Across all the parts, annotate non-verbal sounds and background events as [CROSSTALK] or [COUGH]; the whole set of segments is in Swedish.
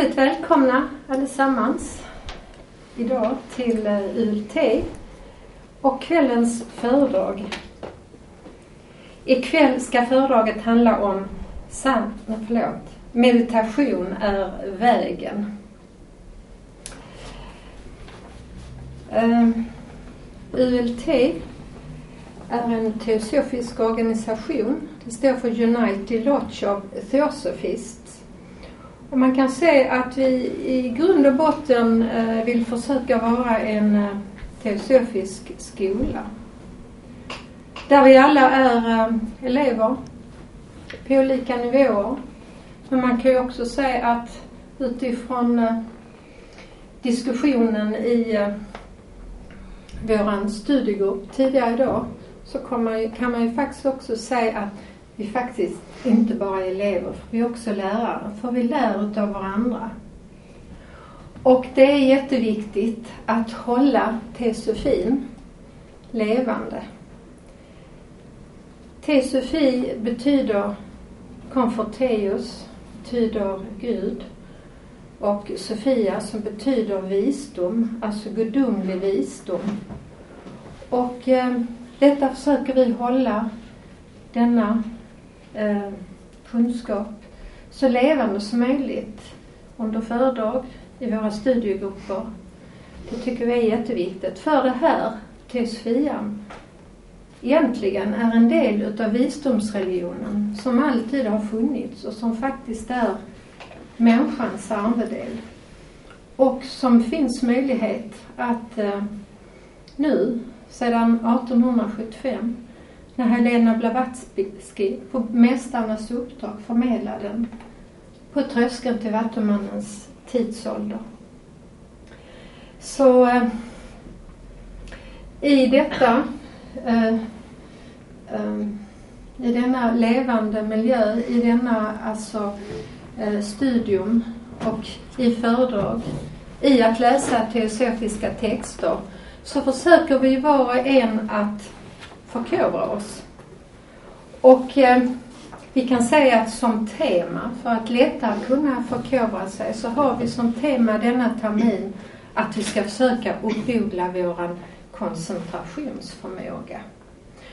Hjärtligt välkomna allesammans idag till eh, ULT och kvällens föredrag. Ikväll ska föredraget handla om sant, förlåt, meditation är vägen. Ehm, ULT är en teosofisk organisation. Det står för United Lodge of Theosophists. Man kan se att vi i grund och botten eh, vill försöka vara en eh, teosofisk skola. Där vi alla är eh, elever på olika nivåer. Men man kan ju också säga att utifrån diskussionen i vår studiegrupp tidigare idag så kan man, ju, kan man ju faktiskt också säga att vi faktiskt inte bara är elever, för vi är också lärare. För vi lär utav varandra. Och det är jätteviktigt att hålla teosofin levande. Teosofi betyder konforteus, betyder Gud. Och Sofia som betyder visdom, alltså gudomlig visdom. Och eh, detta försöker vi hålla, denna eh, kunskap, så levande som möjligt under föredrag i våra studiegrupper. Det tycker vi är jätteviktigt. För det här, teosofian, egentligen är en del utav visdomsreligionen som alltid har funnits och som faktiskt är människans arvedel. Och som finns möjlighet att eh, nu, sedan 1875, när Helena Blavatsky på Mästarnas uppdrag förmedlade den på tröskeln till Vattumannens tidsålder. Så eh, i detta eh, eh, i denna levande miljö, i denna alltså eh, studium och i föredrag, i att läsa teosofiska texter, så försöker vi var och en att förkovra oss. Och eh, vi kan säga att som tema, för att lättare kunna förkovra sig, så har vi som tema denna termin att vi ska försöka uppodla våran koncentrationsförmåga.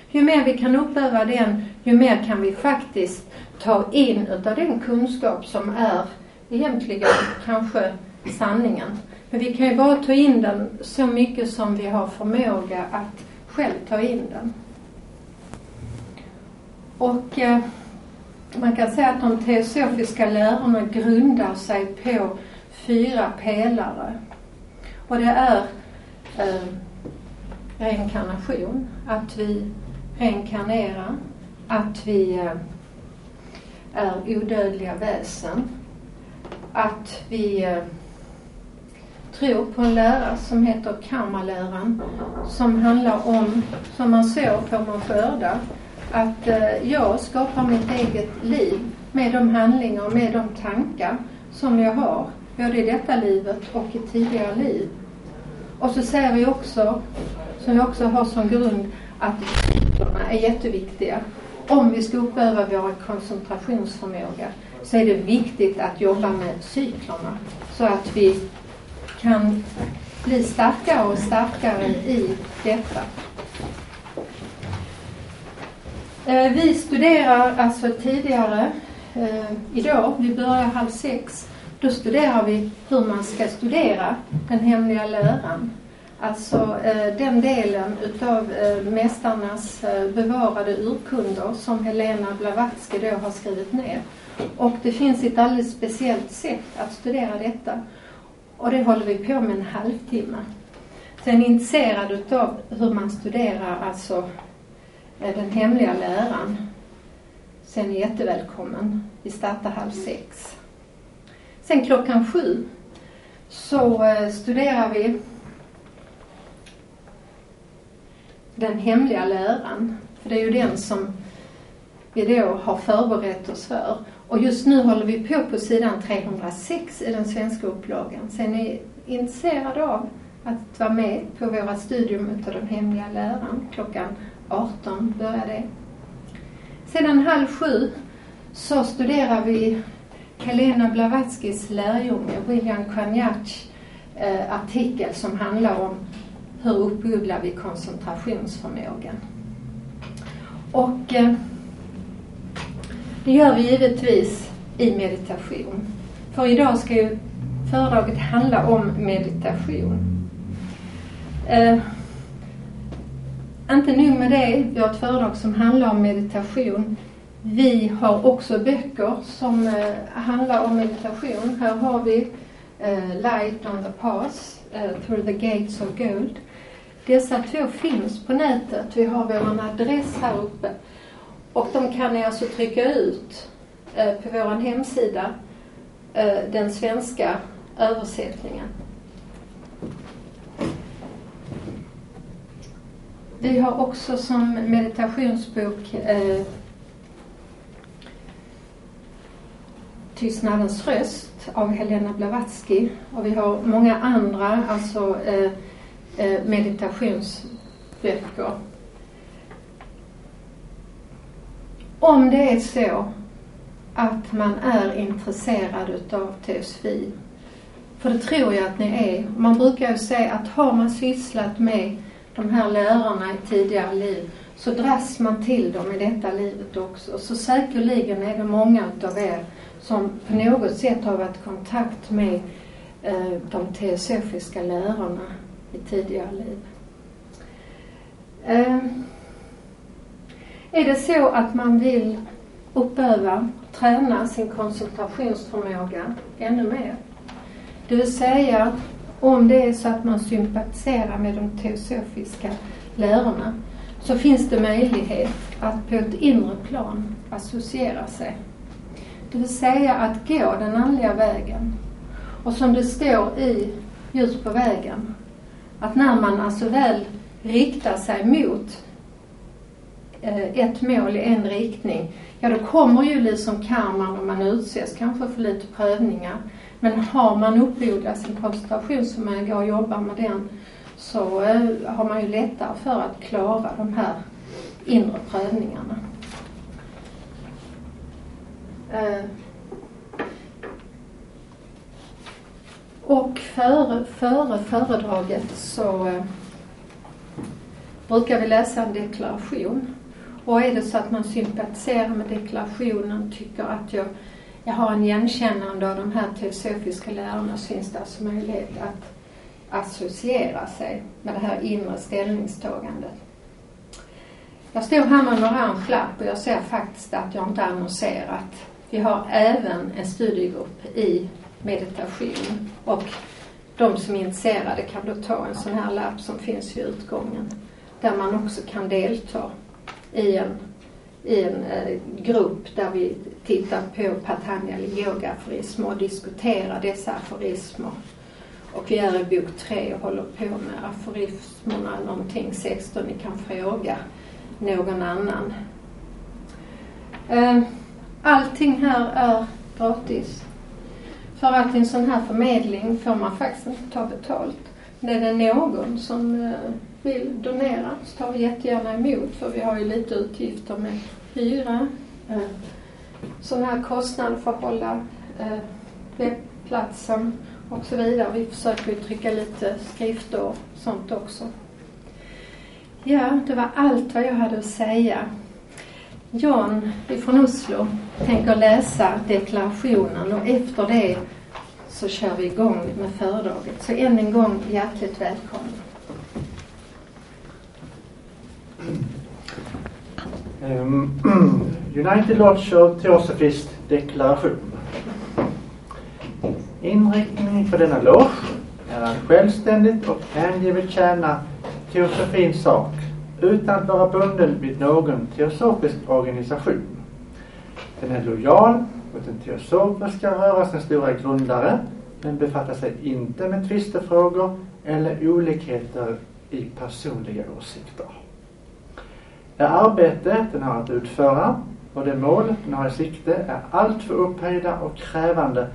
Ju mer vi kan uppöva den, ju mer kan vi faktiskt ta in utav den kunskap som är egentligen kanske sanningen. Men vi kan ju bara ta in den så mycket som vi har förmåga att själv ta in den. Och eh, man kan säga att de teosofiska lärorna grundar sig på fyra pelare. Och det är eh, reinkarnation, att vi reinkarnerar, att vi eh, är odödliga väsen, att vi eh, tror på en lära som heter karmaläran som handlar om, som man sår får man skörda, att eh, jag skapar mitt eget liv med de handlingar och med de tankar som jag har, både i detta livet och i tidigare liv. Och så säger vi också, som vi också har som grund, att cyklerna är jätteviktiga. Om vi ska uppöva vår koncentrationsförmåga så är det viktigt att jobba med cyklerna så att vi kan bli starkare och starkare i detta. Eh, Eh, vi studerar alltså tidigare eh, idag, vi börjar halv sex, då studerar vi hur man ska studera den hemliga läran. Alltså eh, den delen utav eh, mästarnas eh, bevarade urkunder som Helena Blavatsky då har skrivit ner. Och det finns ett alldeles speciellt sätt att studera detta. Och det håller vi på med en halvtimme. Sen är ni intresserade utav hur man studerar alltså den hemliga läran så är ni jättevälkommen. Vi startar halv sex. Sen klockan sju så eh, studerar vi den hemliga läran. För det är ju den som vi då har förberett oss för. Och just nu håller vi på på sidan 306 i den svenska upplagan. Så är ni intresserade av att vara med på våra studium utav den hemliga läran klockan 18 började det. Sedan halv sju så studerar vi Helena Blavatskys lärjunge William Kwanjats eh, artikel som handlar om hur uppodlar vi koncentrationsförmågan. Och eh, det gör vi givetvis i meditation. För idag ska ju föredraget handla om meditation. Eh, inte nog med det, vi har ett föredrag som handlar om meditation. Vi har också böcker som eh, handlar om meditation. Här har vi eh, Light on the Pass, eh, Through the Gates of Gold. Dessa två finns på nätet. Vi har vår adress här uppe. Och de kan ni alltså trycka ut på vår hemsida, den svenska översättningen. Vi har också som meditationsbok eh, Tystnadens röst av Helena Blavatsky och vi har många andra alltså eh, eh, meditationsböcker. Om det är så att man är intresserad utav teosofi, för det tror jag att ni är. Man brukar ju säga att har man sysslat med de här lärarna i tidigare liv så dras man till dem i detta livet också. Så säkerligen är det många utav er som på något sätt har varit i kontakt med eh, de teosofiska lärarna i tidigare liv. Eh, är det så att man vill uppöva, träna sin koncentrationsförmåga ännu mer, det vill säga om det är så att man sympatiserar med de teosofiska lärorna så finns det möjlighet att på ett inre plan associera sig. Det vill säga att gå den andliga vägen. Och som det står i Ljus på vägen, att när man alltså väl riktar sig mot eh, ett mål i en riktning, ja då kommer ju liksom karman om man utses kanske för lite prövningar. Men har man uppodlat sin koncentrationsförmåga och jobbar med den så eh, har man ju lättare för att klara de här inre prövningarna. Eh. Och före, före föredraget så eh, brukar vi läsa en deklaration. Och är det så att man sympatiserar med deklarationen, tycker att jag, jag har en igenkännande av de här teosofiska lärarna så finns det alltså möjlighet att associera sig med det här inre ställningstagandet. Jag står här med en orange lapp och jag ser faktiskt att jag inte annonserat. Vi har även en studiegrupp i meditation och de som är intresserade kan då ta en sån här lapp som finns vid utgången där man också kan delta i en, i en eh, grupp där vi tittar på Patanjali yoga-aforismer och diskuterar dessa aforismer. Och vi är i bok tre och håller på med aforismerna någonting 16. Ni kan fråga någon annan. Eh, allting här är gratis. För att en sån här förmedling får man faktiskt inte ta betalt. Men är det någon som eh, vill donera så tar vi jättegärna emot för vi har ju lite utgifter med hyra, eh, sådana här kostnader för att hålla eh, webbplatsen och så vidare. Vi försöker ju trycka lite skrifter och sånt också. Ja, det var allt vad jag hade att säga. Jan från Oslo tänker läsa deklarationen och efter det så kör vi igång med föredraget. Så än en gång hjärtligt välkommen. Ehm, [CLEARS THROAT] United Lodge of Theosophist deklaration. Inriktningen för denna loge är att självständigt och hängivet tjäna teosofins sak utan att vara bunden vid någon teosofisk organisation. Den är lojal mot den teosofiska rörelsens stora grundare men befattar sig inte med tvistefrågor eller olikheter i personliga åsikter. Det arbete den har att utföra och det mål den har i sikte är alltför upphöjda och krävande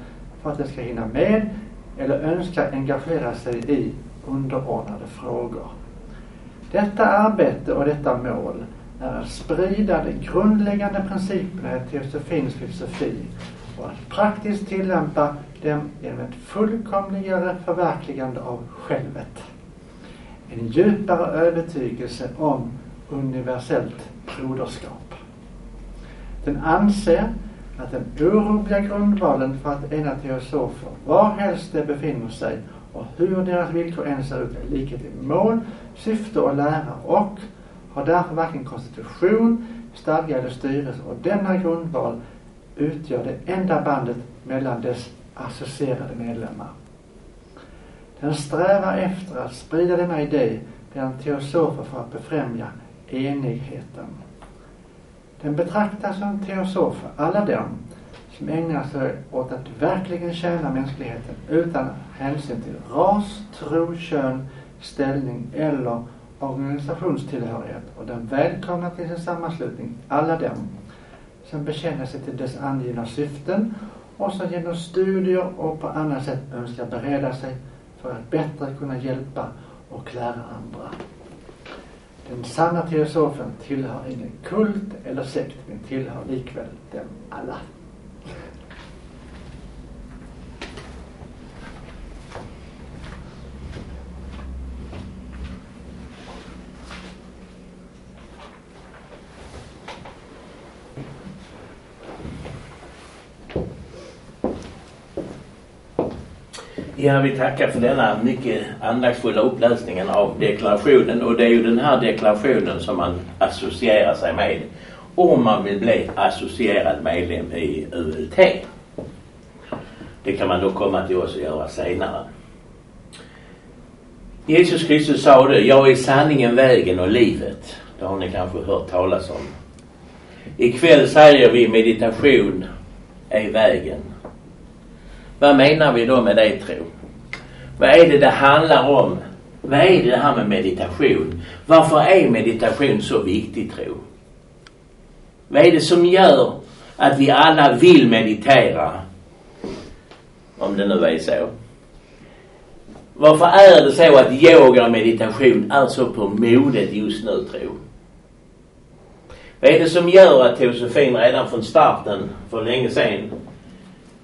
för att den ska hinna med eller önska engagera sig i underordnade frågor. Detta arbete och detta mål är att sprida de grundläggande principerna i teosofins filosofi och att praktiskt tillämpa dem genom ett fullkomligare förverkligande av självet. En djupare övertygelse om universellt broderskap. Den anser att den orubbliga grundvalen för att ena teosofer, varhelst de befinner sig och hur deras villkor än ser ut, är likhet i mål, syfte och lära och har därför varken konstitution, stadga eller styrelse och denna grundval utgör det enda bandet mellan dess associerade medlemmar. Den strävar efter att sprida denna idé bland teosofer för att befrämja enigheten. Den betraktas som teosofer alla dem som ägnar sig åt att verkligen tjäna mänskligheten utan hänsyn till ras, tro, kön, ställning eller organisationstillhörighet och den välkomnar till sin sammanslutning alla dem som bekänner sig till dess angivna syften och som genom studier och på annat sätt önskar bereda sig för att bättre kunna hjälpa och lära andra. Den sanna teosofen tillhör ingen kult eller sekt men tillhör likväl dem alla. Ja, vi tackar för denna mycket andaktsfulla uppläsningen av deklarationen och det är ju den här deklarationen som man associerar sig med om man vill bli associerad medlem i ULT. Det kan man då komma till oss och göra senare. Jesus Kristus sa det, jag är sanningen, vägen och livet. Det har ni kanske hört talas om. Ikväll säger vi meditation är vägen. Vad menar vi då med det tro? Vad är det det handlar om? Vad är det här med meditation? Varför är meditation så viktig tro? Vad är det som gör att vi alla vill meditera? Om det nu är så. Varför är det så att yoga och meditation är så på modet just nu tro? Vad är det som gör att teosofin redan från starten för länge sedan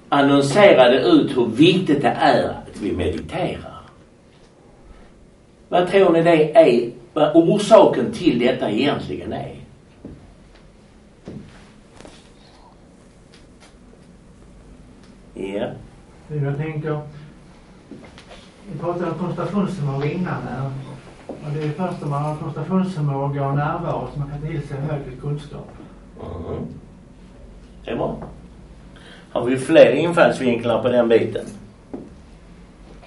annonserade ut hur viktigt det är att vi mediterar. Vad tror ni det är, vad orsaken till detta egentligen är? Ja. Jag tänker, vi pratade om koncentrationsförmåga innan här. Och det är först om man har koncentrationsförmåga och närvaro som man kan till sig högre kunskap. Mm. Det är bra. Har vi fler infallsvinklar på den biten?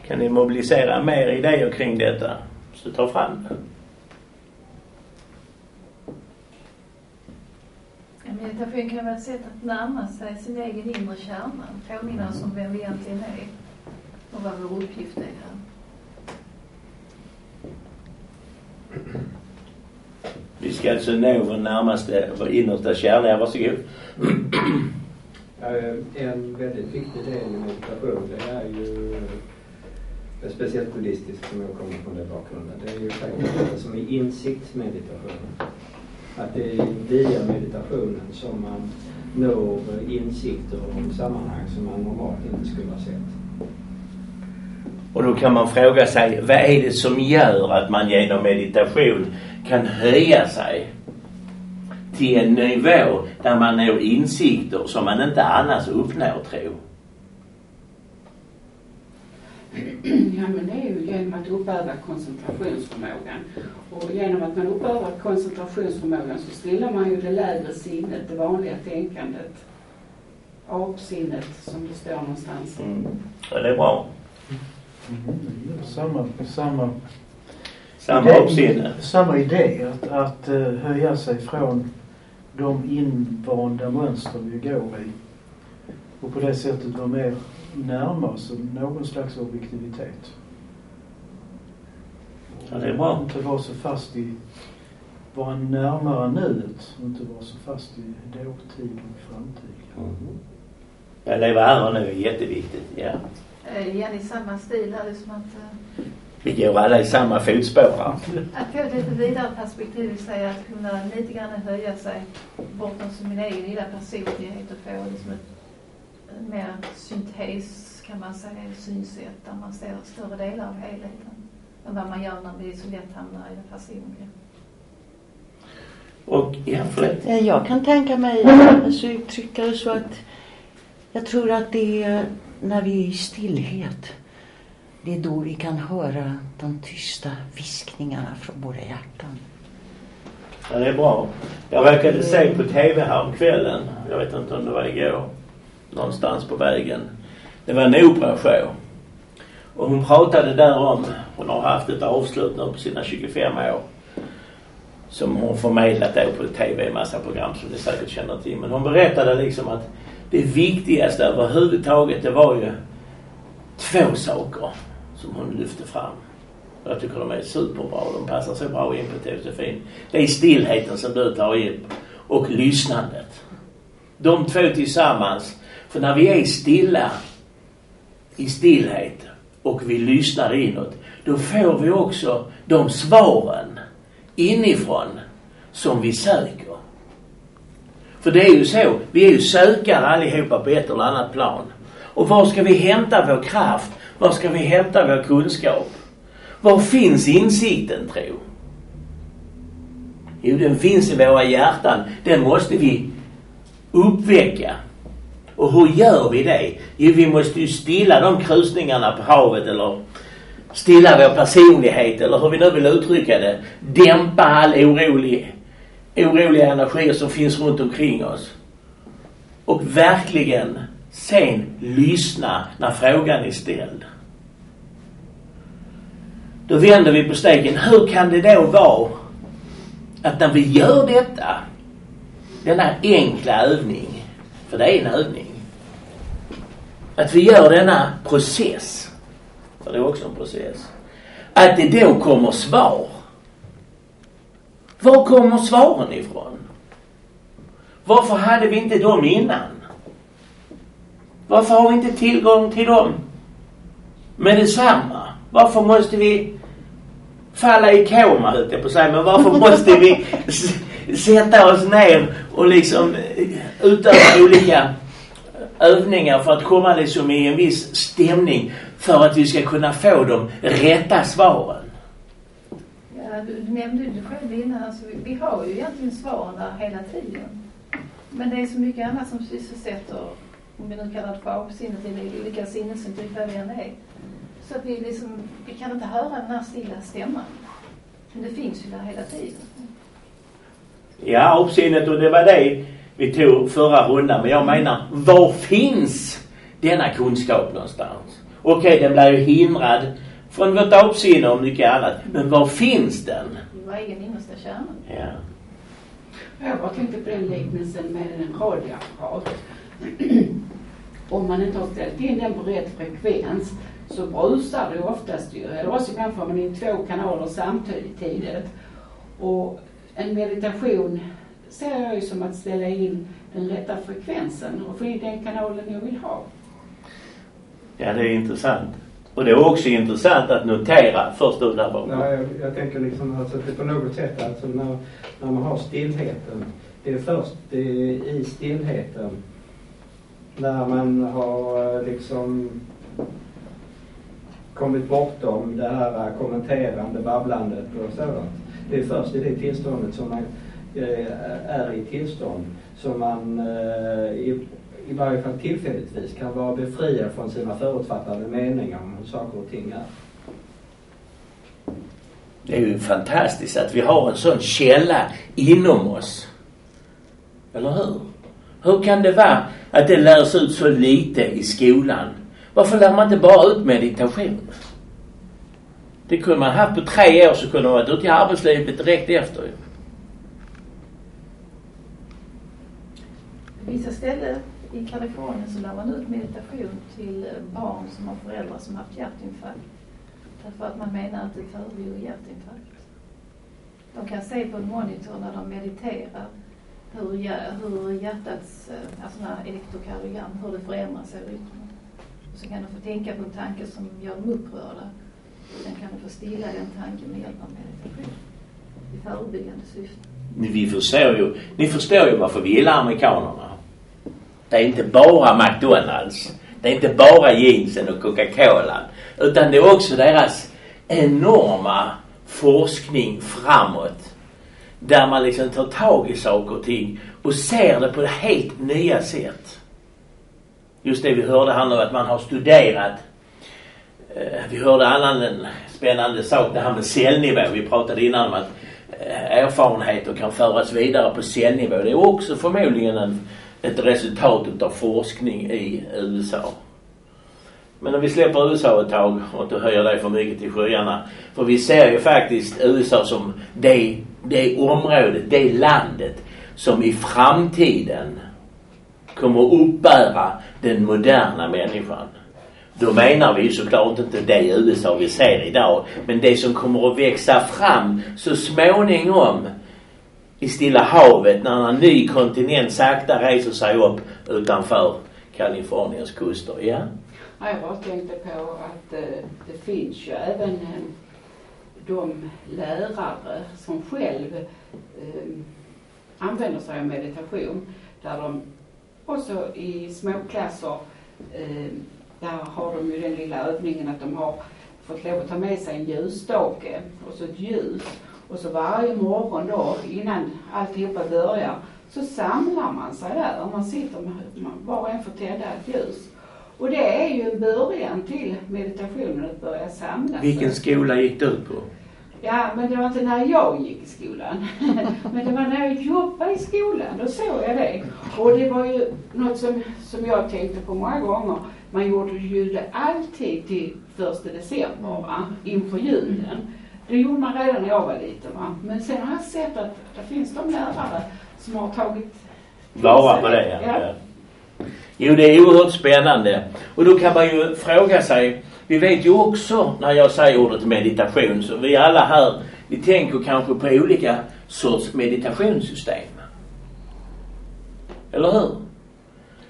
Kan ni mobilisera mer idéer kring detta? Så ta fram det. Meditation kan vara ett sätt att närma sig sin egen inre kärna. Påminna oss om vem vi egentligen är och vad vår uppgift är här. Vi ska alltså nå vår närmaste, vår innersta kärna. Varsågod. Eh, en väldigt viktig del i meditation det är ju eh, speciellt buddhistiskt som jag kommer från den bakgrunden. Det är ju faktiskt som är insiktsmeditation. Att det är via meditationen som man når eh, insikter om sammanhang som man normalt inte skulle ha sett. Och då kan man fråga sig, vad är det som gör att man genom meditation kan höja sig till en nivå där man når insikter som man inte annars uppnår, tro? Ja, men det är ju genom att uppöva koncentrationsförmågan. Och genom att man uppövar koncentrationsförmågan så stillar man ju det lägre sinnet, det vanliga tänkandet. Apsinnet, som det står någonstans. Mm. Ja, det är bra. Mm. Samma, samma, Samma idé, samma idé att, att uh, höja sig från de invanda mönster vi går i. Och på det sättet vara mer närma oss någon slags objektivitet. Ja, det är bra. Inte vara så fast i, vara närmare nuet och inte vara så fast i dåtid och framtid. Mm. Jag lever här och nu är jätteviktigt, ja. Eh, Igen i samma stil här, det är som att, eh, Vi går alla i samma fotspår att få ett lite vidare perspektiv, vill säga att kunna lite grann höja sig bortom sin egen lilla personlighet och få liksom ett mer syntes kan man säga, synsätt där man ser större delar av helheten än vad man gör när vi så lätt hamnar i det personliga. Och ja, förlåt. Jag kan tänka mig, alltså uttrycka det så att jag tror att det är när vi är i stillhet. Det är då vi kan höra de tysta viskningarna från våra hjärtan. Ja, det är bra. Jag råkade se på TV häromkvällen. Jag vet inte om det var igår. Någonstans på vägen. Det var en operashow. Och hon pratade där om, hon har haft ett avslut nu på sina 25 år. Som hon förmedlat då på TV, en massa program som ni säkert känner till. Men hon berättade liksom att det viktigaste överhuvudtaget det var ju två saker som hon lyfte fram. Jag tycker de är superbra. De passar så bra in på filosofin. Det är stillheten som du tar in och lyssnandet. De två tillsammans. För när vi är stilla i stillhet och vi lyssnar inåt, då får vi också de svaren inifrån som vi söker. För det är ju så, vi är ju sökare allihopa på ett eller annat plan. Och var ska vi hämta vår kraft? Var ska vi hämta vår kunskap? Var finns insikten, tro? Jo, den finns i våra hjärtan. Den måste vi uppväcka. Och hur gör vi det? Jo, vi måste ju stilla de krusningarna på havet eller stilla vår personlighet eller hur vi nu vill uttrycka det. Dämpa all orolig, oroliga energier som finns runt omkring oss. Och verkligen sen lyssna när frågan är ställd. Då vänder vi på steken. Hur kan det då vara att när vi gör detta, denna enkla övning, för det är en övning, att vi gör denna process, för det är också en process, att det då kommer svar. Var kommer svaren ifrån? Varför hade vi inte dem innan? Varför har vi inte tillgång till dem med detsamma? Varför måste vi falla i koma höll jag på säga, men varför [LAUGHS] måste vi sätta oss ner och liksom utöva olika övningar för att komma liksom i en viss stämning för att vi ska kunna få de rätta svaren? Ja, du, nämnde ju själv innan, alltså, vi, vi har ju egentligen svaren där hela tiden. Men det är så mycket annat som sysselsätter, om vi nu kallar det för avsinnet eller olika sinnesintryck, vad det än är. Så att vi liksom, vi kan inte höra den här stilla stämman. Men det finns ju där hela tiden. Ja, avsinnet och det var det vi tog förra rundan. Men jag menar, var finns denna kunskap någonstans? Okej, den blir ju hindrad från vårt avsinne och mycket annat. Men var finns den? I vår egen innersta kärna. Ja. Jag bara tänkte på den liknelsen med en radioapparat. Om man inte har ställt in den på rätt frekvens så brusar det oftast ju. Eller också ibland får man in två kanaler samtidigt. Och en meditation ser jag ju som att ställa in den rätta frekvensen och få in den kanalen jag vill ha. ja, det är intressant. Och det är också intressant att notera, först du där bakom. Ja, jag, jag tänker liksom alltså att det på något sätt alltså när, när man har stillheten. Det är först det är i stillheten när man har eh, liksom kommit bortom det här kommenterande, babblandet och sådant. Det är först i det tillståndet som man eh, är i tillstånd som man eh, i, i varje fall tillfälligtvis kan vara befriad från sina förutfattade meningar om hur saker och ting är. Det är ju fantastiskt att vi har en sån källa inom oss. Eller hur? Hur kan det vara att det lärs ut så lite i skolan? Varför lär man inte bara ut meditation? Det kunde man haft på tre år så kunde man varit ute i arbetslivet direkt efter ju. På vissa ställen i Kalifornien så lär man ut meditation till barn som har föräldrar som haft hjärtinfarkt. Därför att man menar att det förebygger hjärtinfarkt. De kan se på en monitor när de mediterar hur, hur hjärtats, eh, alltså när elektrokardiogram, hur det förändras i rytmen. Och så kan de få tänka på en tanke som gör dem upprörda. Sen kan de få stilla den tanken med hjälp av meditation. I förebyggande syfte. Vi förstår ju, ni förstår ju varför vi gillar amerikanerna. Det är inte bara McDonalds. Det är inte bara jeansen och Coca-Cola. Utan det är också deras enorma forskning framåt. Där man liksom tar tag i saker och ting och ser det på helt nya sätt. Just det vi hörde här nu att man har studerat. Eh, vi hörde annan en spännande sak, det här med cellnivå. Vi pratade innan om att eh, erfarenheter kan föras vidare på cellnivå. Det är också förmodligen en, ett resultat utav forskning i USA. Men om vi släpper USA ett tag och inte höjer det för mycket till skyarna. För vi ser ju faktiskt USA som det, det området, det landet som i framtiden kommer uppbära den moderna människan. Då menar vi ju såklart inte det USA vi ser idag. Men det som kommer att växa fram så småningom i Stilla havet när en ny kontinent sakta reser sig upp utanför Kaliforniens kuster. Ja? Ja, jag bara tänkte på att eh, det finns ju även eh, de lärare som själv eh, använder sig av meditation. Där de också i småklasser, eh, där har de ju den lilla övningen att de har fått lov att ta med sig en ljusstake och så ett ljus. Och så varje morgon då innan alltihopa börjar så samlar man sig där. Man sitter, man, var och en får tända ett ljus. Och det är ju en början till meditationen att börja samla sig. Vilken skola gick du på? Ja, men det var inte när jag gick i skolan. [LAUGHS] men det var när jag jobbade i skolan, då såg jag det. Och det var ju något som, som jag tänkte på många gånger. Man gjorde ju det alltid till första december, va? inför julen. Det gjorde man redan när jag var liten. Va? Men sen har jag sett att det finns de lärare som har tagit Vara på det, ja. Ja. Jo, det är oerhört spännande. Och då kan man ju fråga sig, vi vet ju också när jag säger ordet meditation, så vi alla här, vi tänker kanske på olika sorts meditationssystem. Eller hur?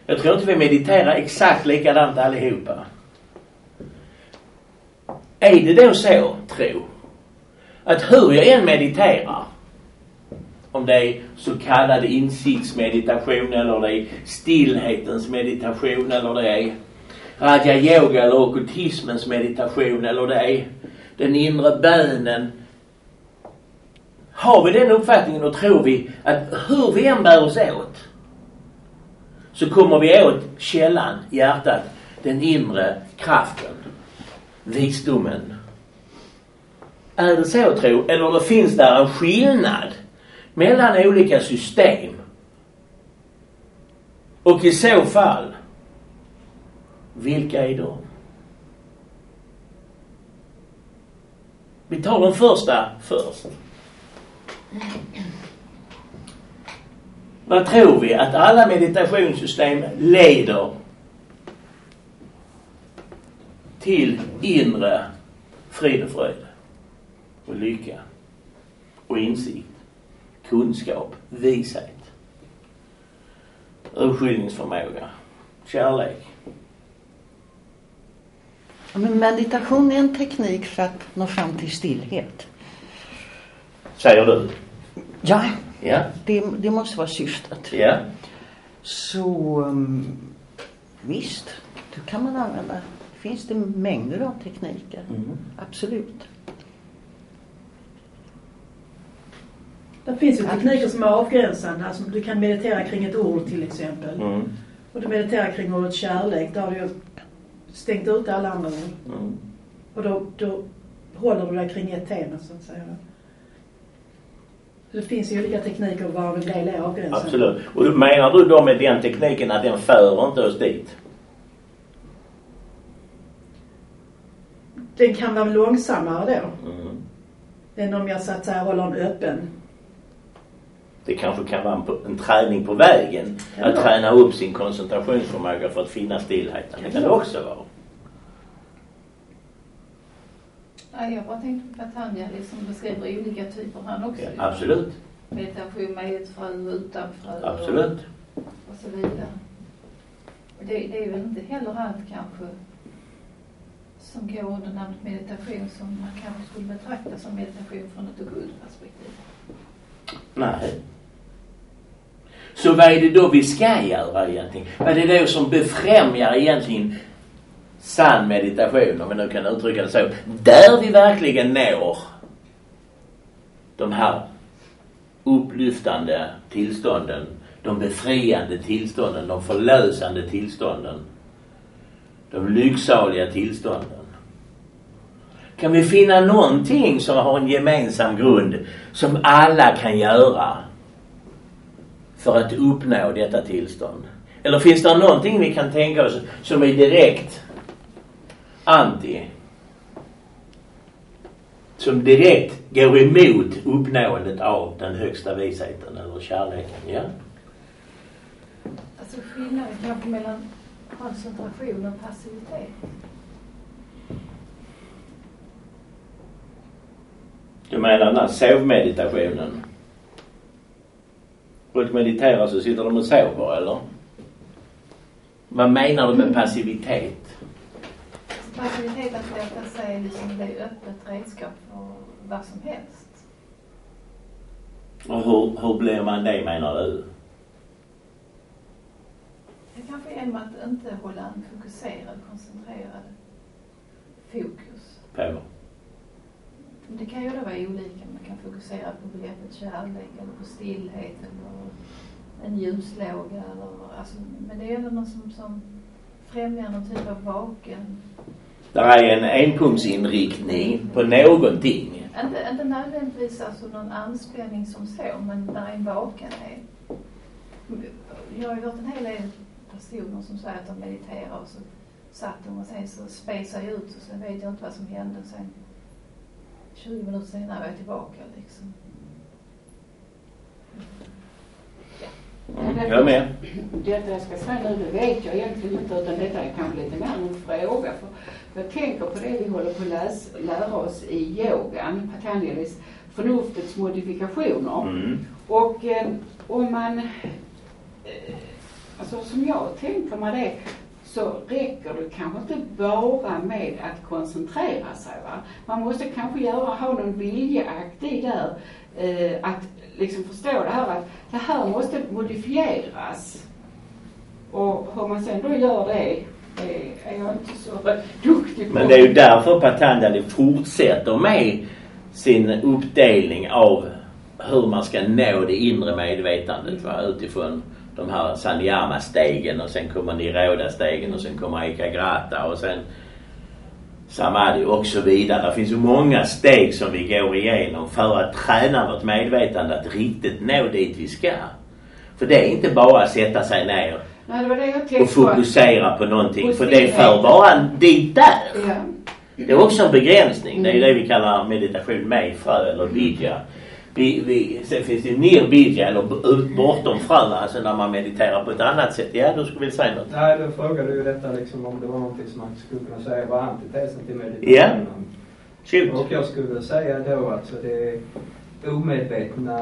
Jag tror inte vi mediterar exakt likadant allihopa. Är det då så, tro, att hur jag än mediterar, om det är så kallad insiktsmeditation eller det är stillhetens meditation eller det är raja yoga eller okkultismens meditation eller det är den inre bönen. Har vi den uppfattningen och tror vi att hur vi än bär oss åt så kommer vi åt källan, hjärtat, den inre kraften, visdomen. Är det så tro? Eller det finns där en skillnad mellan olika system? Och i så fall, vilka är de? Vi tar den första först. Vad tror vi? Att alla meditationssystem leder till inre frid och fröjd och lycka och insikt, kunskap, vishet, urskiljningsförmåga, kärlek. Ja, Men meditation är en teknik för att nå fram till stillhet. Säger du? Ja, Ja. det, det måste vara syftet. Ja. Så um, visst, då kan man använda. finns det mängder av tekniker. Mm. Absolut. Det finns ju tekniker som är avgränsande. Alltså, du kan meditera kring ett ord till exempel. Mm. Och du mediterar kring ordet kärlek. Då har du ju stängt ut alla andra. Mm. Och då, då håller du dig kring ett tema så att säga. Det finns ju olika tekniker varav en del är avgränsande. Absolut. Och då menar du då med den tekniken att den för inte oss dit? Den kan vara långsammare då. Mm. Än om jag så att säga håller en öppen. Det kanske kan vara en, en träning på vägen. Att träna upp sin koncentrationsförmåga för att finna stillheten. Det kan det också vara. Ja, jag bara tänkte på att Tanja liksom beskriver olika typer han också. Ja, absolut. Meditation med ett frö, utan frö Absolut. Och, och så vidare. Och det, det är väl inte heller allt kanske som går under namnet meditation som man kanske skulle betrakta som meditation från ett ockult perspektiv. Nej. Så vad är det då vi ska göra egentligen? Vad är det då som befrämjar egentligen sann meditation, om vi nu kan uttrycka det så. Där vi verkligen når de här upplyftande tillstånden, de befriande tillstånden, de förlösande tillstånden, de lycksaliga tillstånden. Kan vi finna någonting som har en gemensam grund som alla kan göra för att uppnå detta tillstånd? Eller finns det någonting vi kan tänka oss som är direkt anti som direkt går emot uppnåendet av den högsta visheten eller kärleken. Ja? Alltså skillnaden kanske mellan koncentration och passivitet. Du menar den här sovmeditationen? Folk mediterar så sitter de och sover eller? Vad menar du med passivitet? Passivitet att låta sig liksom bli öppet redskap för vad som helst. Och hur, hur blir man det menar du? Det kanske är genom att inte hålla en fokuserad, koncentrerad fokus. På? Det kan ju då vara olika. Man kan fokusera på begreppet kärlek eller på stillhet eller en ljuslåga eller alltså, men det är ändå något som, som främjar någon typ av vaken där är en enpunktsinriktning på någonting. Inte, inte nödvändigtvis alltså någon anspänning som så, men där är en vakenhet. Jag har ju hört en hel del personer som säger att de mediterar och så satt de och sen så spejsade jag ut och sen vet jag inte vad som hände. Sen 20 minuter senare var jag tillbaka liksom. Mm, jag är med. Detta jag ska säga nu, det vet jag egentligen inte utan detta är kanske lite mer en fråga. För jag tänker på det vi håller på att läs, lära oss i yogan, Patanjalis förnuftets modifikationer. Mm. Och eh, om man, eh, alltså som jag tänker mig det, så räcker det kanske inte bara med att koncentrera sig. Va? Man måste kanske göra, ha någon viljeakt i där. Eh, att liksom förstå det här att det här måste modifieras. Och hur man sen då gör det är jag inte så [LAUGHS] duktig på. Men det är ju därför Patanjali fortsätter med sin uppdelning av hur man ska nå det inre medvetandet va? utifrån de här sanyama-stegen och sen kommer niroda-stegen och sen kommer ekagrata och sen samadhi och så vidare. Det finns ju många steg som vi går igenom för att träna vårt medvetande att riktigt nå dit vi ska. För det är inte bara att sätta sig ner Nej, det det och fokusera på, på någonting. För det för bara dit där. Ja. Det är också en begränsning. Det är det vi kallar meditation med frö eller vidya. Vi, vi, sen finns det nirbidja eller bortom frön, alltså när man mediterar på ett annat sätt. Ja, du skulle vilja säga något? Nej, då frågade du detta liksom om det var någonting som man skulle kunna säga var antitesen till meditationen. Ja. Och jag skulle säga då alltså det omedvetna,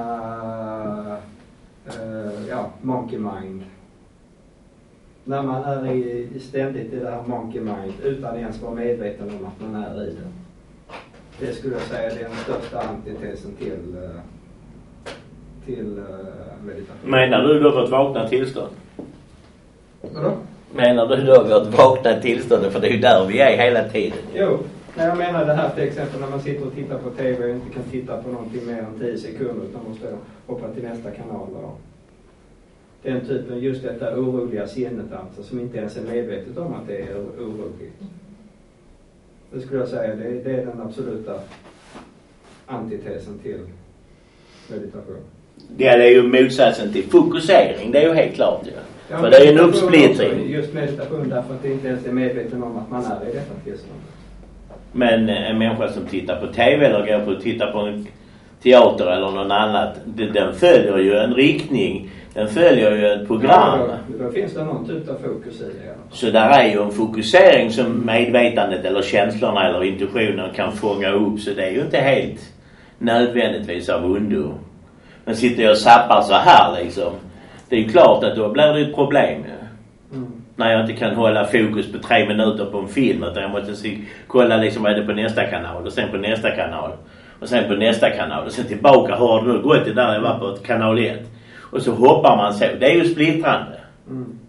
uh, ja, monkey mind när man är i, ständigt i det här monkey mind utan ens vara medveten om att man är i det. Det skulle jag säga är den största antitesen till, eh, till eh, meditation. Menar du då vårt vakna tillstånd? Vadå? Menar du då vårt vakna tillstånd? För det är ju där vi är hela tiden. Jo, när jag menar det här till exempel när man sitter och tittar på TV och inte kan titta på någonting mer än 10 sekunder utan måste hoppa till nästa kanal. Och den typen, just detta oroliga sinnet alltså, som inte ens är medvetet om att det är oroligt. Det skulle jag säga, det, det är den absoluta antitesen till meditation. Ja, det är ju motsatsen till fokusering, det är ju helt klart ju. Ja. För det är en uppsplittring. Just meditation därför att det inte ens är medveten om att man är i detta tillstånd. Men en människa som tittar på TV eller går på och tittar på en teater eller någon annat, den följer ju en riktning den följer ju ett program. Ja, då, då finns det någon typ av fokus i det. Så där är ju en fokusering som medvetandet eller känslorna eller intuitionen kan fånga upp. Så det är ju inte helt nödvändigtvis av ondo. Men sitter jag och zappar så här liksom. Det är ju klart att då blir det ett problem ju. Mm. När jag inte kan hålla fokus på tre minuter på en film utan jag måste se, kolla liksom vad är det på nästa kanal och sen på nästa kanal. Och sen på nästa kanal och sen tillbaka. Har du gått det där jag var på kanal 1? Och så hoppar man så. Det är ju splittrande. Mm.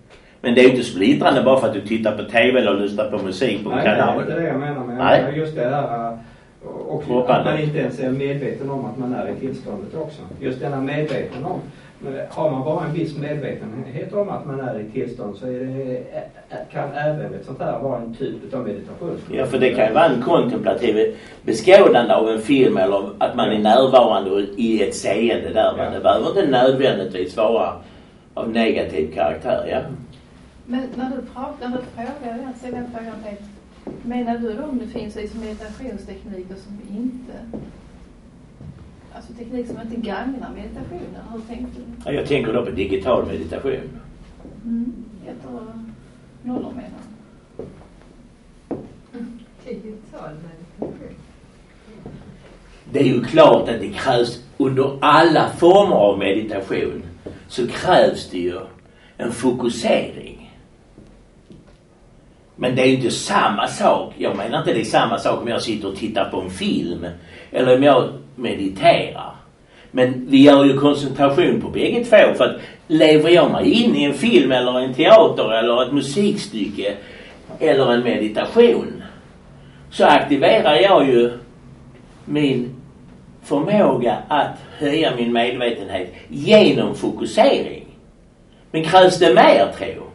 Men det är ju inte splittrande bara för att du tittar på TV eller lyssnar på musik på en Nej, det är kanal. inte det jag menar. Men Nej. jag just det här och och att man inte ens är medveten om att man är i tillståndet också. Just denna medveten om. Men har man bara en viss medvetenhet om att man är i tillstånd så är det, kan även ett sånt här vara en typ av meditation. Ja, för det kan ju vara en kontemplativ beskådande av en film eller att man är närvarande i ett seende där. Men Ja. det behöver inte nödvändigtvis vara av negativ karaktär. Ja. Men när du pratar, när du frågar, jag ställer den frågan helt. Menar du då om det finns liksom meditationstekniker som inte, alltså teknik som inte gagnar meditationen? Hur tänkte du? Ja, Jag tänker då på digital meditation. Mm. Ett och nollor menar Digital meditation. Det är ju klart att det krävs under alla former av meditation så krävs det ju en fokusering. Men det är ju inte samma sak. Jag menar inte det är samma sak om jag sitter och tittar på en film eller om jag mediterar. Men vi gör ju koncentration på bägge två för att lever jag mig in i en film eller en teater eller ett musikstycke eller en meditation så aktiverar jag ju min förmåga att höja min medvetenhet genom fokusering. Men krävs det mer tro?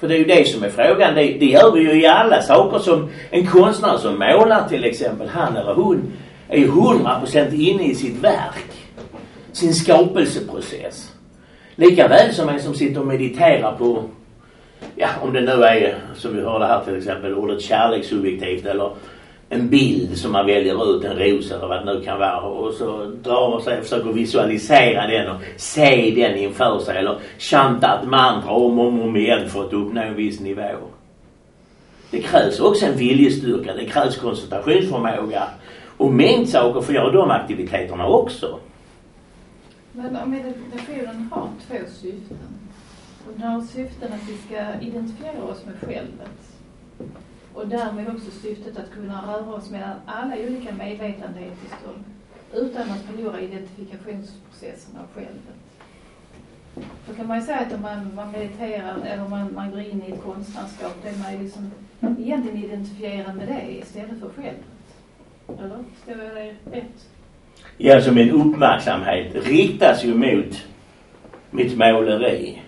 För det är ju det som är frågan. Det, det gör vi ju i alla saker som en konstnär som målar till exempel, han eller hon är ju 100% inne i sitt verk. Sin skapelseprocess. Lika väl som en som sitter och mediterar på, ja om det nu är som vi hörde här till exempel ordet kärlek subjektivt eller en bild som man väljer ut, en ros eller vad det nu kan vara och så drar man sig och försöker visualisera den och se den inför sig eller chanta ett mantra om och om, om igen för att uppnå en viss nivå. Det krävs också en viljestyrka, det krävs koncentrationsförmåga och mängd saker för att göra de aktiviteterna också. Men om meditationen har två syften. Och den har syften att vi ska identifiera oss med självet. Och därmed också syftet att kunna röra oss mellan alla olika medvetandetillstånd utan att förlora identifikationsprocessen av självet. Då kan man ju säga att om man, man mediterar eller man, man går in i ett konstnärskap då är man ju liksom egentligen identifierad med det istället för självet. Eller? Förstår jag det rätt? Ja, alltså som en uppmärksamhet riktas ju mot mitt måleri.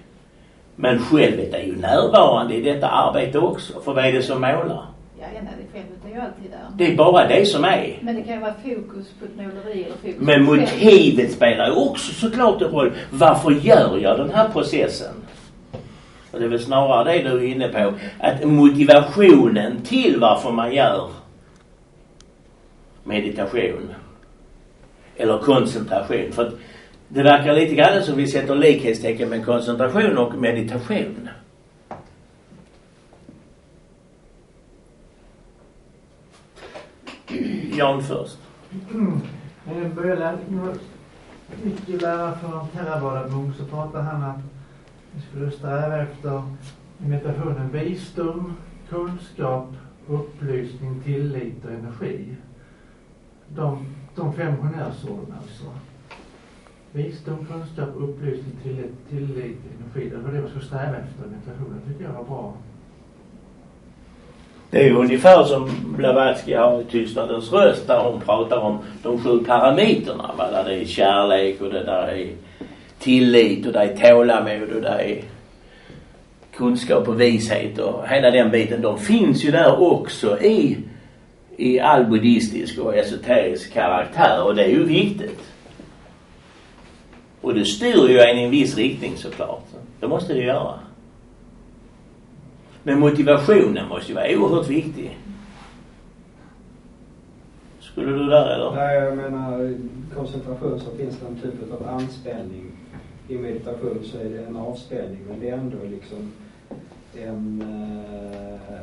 Men självet är ju närvarande i detta arbete också. För vad är det som målar? Ja, det självet är ju alltid där. Det är bara det som är. Men det kan ju vara fokus på ett måleri eller fokus Men på motivet spelar ju också såklart en roll. Varför gör jag den här processen? Och det är väl snarare det du är inne på. Att motivationen till varför man gör meditation eller koncentration. För att det verkar lite grann som vi sätter likhetstecken med koncentration och meditation. Jan först. Mm. Eh, Jag började lära mycket lära för Theravada Munk så pratade han att vi skulle sträva efter i meditationen visdom, kunskap, upplysning, tillit och energi. De, de fem honnörsorden alltså. Visdom, kunskap, upplysning, tillit, tillit, energi. Det var det man skulle sträva efter i meditationen. Tycker jag var bra. Det är ju ungefär som Blavatsky har i Tystnadens röst där hon pratar om de sju parametrarna. Va? Där det är kärlek och det där är tillit och det är tålamod och det är kunskap och vishet och hela den biten. De finns ju där också i, i all buddhistisk och esoterisk karaktär och det är ju viktigt. Och det styr ju en i en viss riktning såklart. Det måste det göra. Men motivationen måste ju vara oerhört viktig. Skulle du där eller? Nej, jag menar i koncentration så finns det en typ av anspänning. I meditation så är det en avspänning men det är ändå liksom en... Eh,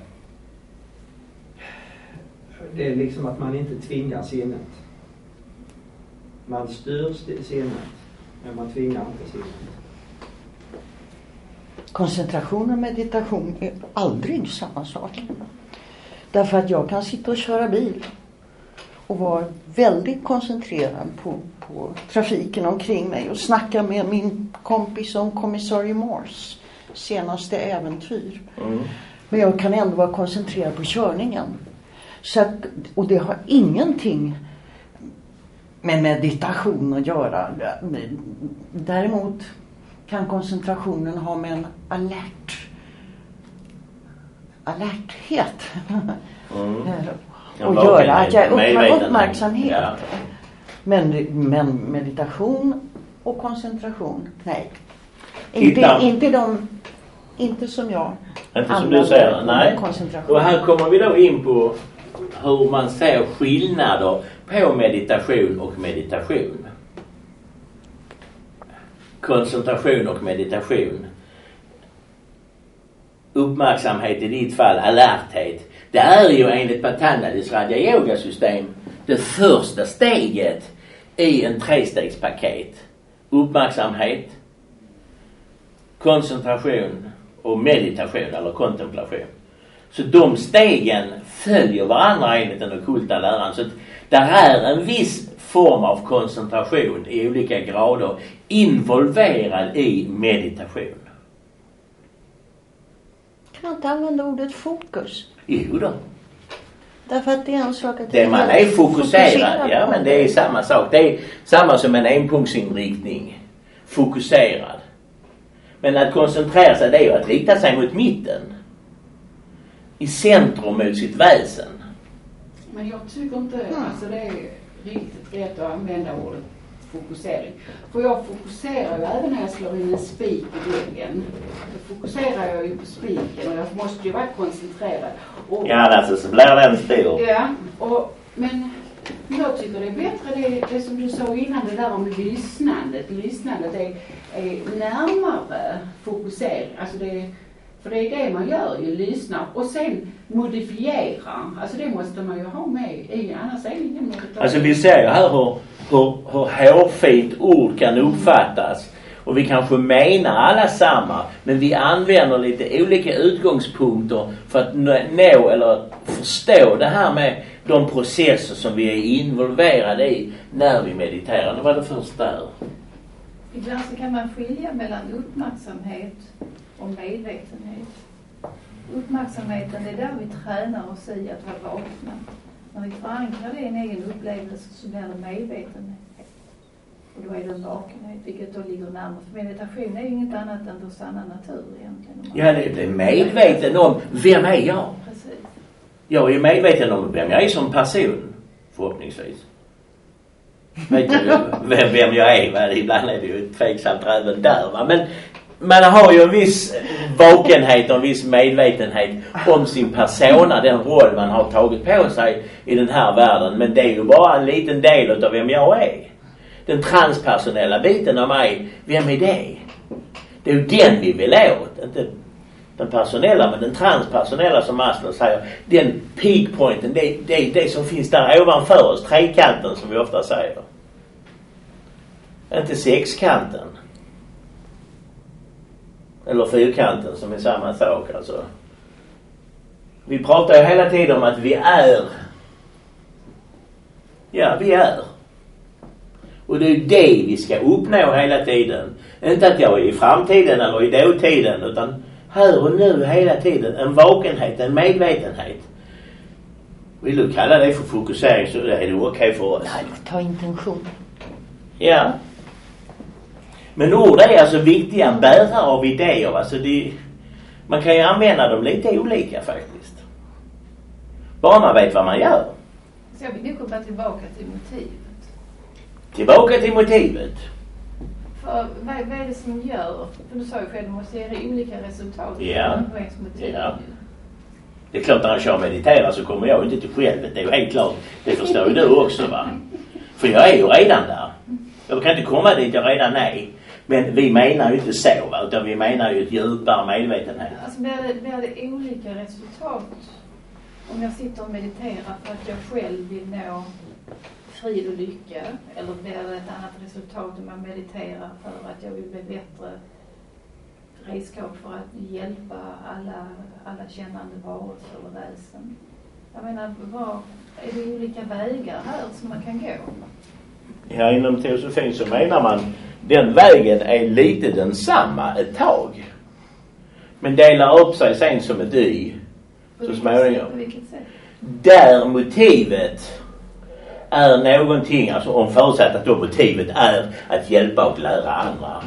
det är liksom att man inte tvingar sinnet. Man styr sinnet men man tvingar inte sinnet. Koncentration och meditation är aldrig samma sak. Därför att jag kan sitta och köra bil och vara väldigt koncentrerad på, på trafiken omkring mig och snacka med min kompis om kommissarie Morse senaste äventyr. Mm. Men jag kan ändå vara koncentrerad på körningen. Så att, och det har ingenting med meditation att göra. Däremot kan koncentrationen ha med en alert alerthet Mm. [LAUGHS] En att göra. Att jag medvetenhet. uppmärksamhet. Ja. Men, men meditation och koncentration, nej. Inte, inte de, inte som jag Inte som du säger, nej. koncentration. Och här kommer vi då in på hur man ser skillnader på meditation och meditation. Koncentration och meditation. Uppmärksamhet i ditt fall, alerthet. Det är ju enligt Patanjali's Raja Yoga system det första steget i en trestegspaket. Uppmärksamhet, koncentration och meditation eller kontemplation. Så de stegen följer varandra enligt den ockulta läran. Så där är en viss form av koncentration i olika grader involverad i meditation. Kan jag inte använda ordet fokus? Jo då. Därför att det är en sak att Det man är fokuserad, ja men det är samma sak. Det är samma som en enpunktsinriktning. Fokuserad. Men att koncentrera sig det är ju att rikta sig mot mitten. I centrum mot sitt väsen. Men jag tycker inte alltså det är riktigt rätt att använda ordet fokusering. För jag fokuserar ju även när jag slår in en spik i väggen. Då fokuserar jag ju på spiken och jag måste ju vara koncentrerad. Och, Ja alltså så blir den stor. Ja, och, men jag tycker det är bättre det, det som du sa innan, det där om lyssnandet. Lyssnandet är, är närmare fokusering. Alltså det är, för det är det man gör ju, lyssnar och sen modifiera. Alltså det måste man ju ha med i, annars är det ingen meditation. Alltså vi ser ju här hur, hur, hur hårfint ord kan uppfattas. Och vi kanske menar alla samma men vi använder lite olika utgångspunkter för att nå eller förstå det här med de processer som vi är involverade i när vi mediterar. Det var det först där. Ibland så kan man skilja mellan uppmärksamhet och medvetenhet. Uppmärksamheten, det är där vi tränar oss i att vara vakna. När vi förankrar det i en egen upplevelse så blir det medvetenhet. Och då är det en vakenhet, vilket då ligger närmare. För meditation är ju inget annat än vår sanna natur egentligen. Ja, det blir medveten om vem är jag? Precis. Jag är medveten om vem jag är som person, förhoppningsvis. Vet ju vem, vem jag är. Va? Ibland är det ju tveksamt även där. Va? Men man har ju en viss vakenhet och en viss medvetenhet om sin persona, den roll man har tagit på sig i den här världen. Men det är ju bara en liten del utav vem jag är. Den transpersonella biten av mig, vem är det? Det är ju den vi vill åt. Inte den personella men den transpersonella som Maslow säger. Den peakpointen, det, det det som finns där ovanför oss. Trekanten som vi ofta säger. Inte sexkanten. Eller fyrkanten som är samma sak alltså. Vi pratar ju hela tiden om att vi är. Ja, vi är. Och det är ju det vi ska uppnå hela tiden. Inte att jag är i framtiden eller i dåtiden utan här och nu hela tiden. En vakenhet, en medvetenhet. Vill du kalla det för fokusering så är det okej för oss. Ta intention. Ja. Men ord är alltså viktiga bärare av idéer. Alltså det, man kan ju använda dem lite olika faktiskt. Bara man vet vad man gör. Så jag vill nu komma tillbaka till motivet. Tillbaka till motivet. För vad, vad är det som gör, för du sa ju själv, du måste ge olika resultat Ja. Det är klart när jag kör och mediterar så kommer jag inte till självet. Det är ju helt klart. Det förstår ju du också va. För jag är ju redan där. Jag kan inte komma dit jag redan är. Men vi menar ju inte så va. Utan vi menar ju ett djupare medvetenhet. Alltså blir det, blir det olika resultat om jag sitter och mediterar för att jag själv vill nå frid och lycka? Eller blir det ett annat resultat om jag mediterar för att jag vill bli bättre redskap för att hjälpa alla, alla kännande varelser eller väsen? Jag menar, vad... är det olika vägar här som man kan gå? Ja, inom teosofin så menar man den vägen är lite densamma ett tag. Men delar upp sig sen som ett y så småningom. sätt? På vilket sätt? Där motivet är någonting, alltså om förutsatt att då motivet är att hjälpa och lära andra.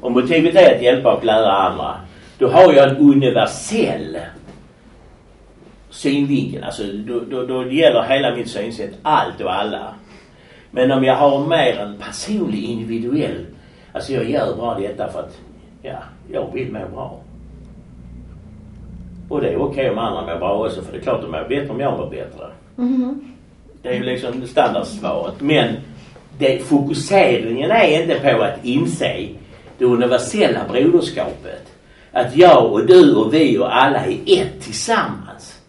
Om motivet är att hjälpa och lära andra, då har jag en universell synvinkel. Alltså då, då, då gäller hela mitt synsätt allt och alla. Men om jag har mer en personlig, individuell, alltså jag gör bara detta för att, ja, jag vill må bra. Och det är okej om andra mår bra också för det är klart de mår bättre om jag mår bättre. Det är ju liksom standardsvaret. Men det, fokuseringen är inte på att inse det universella broderskapet. Att jag och du och vi och alla är ett tillsammans.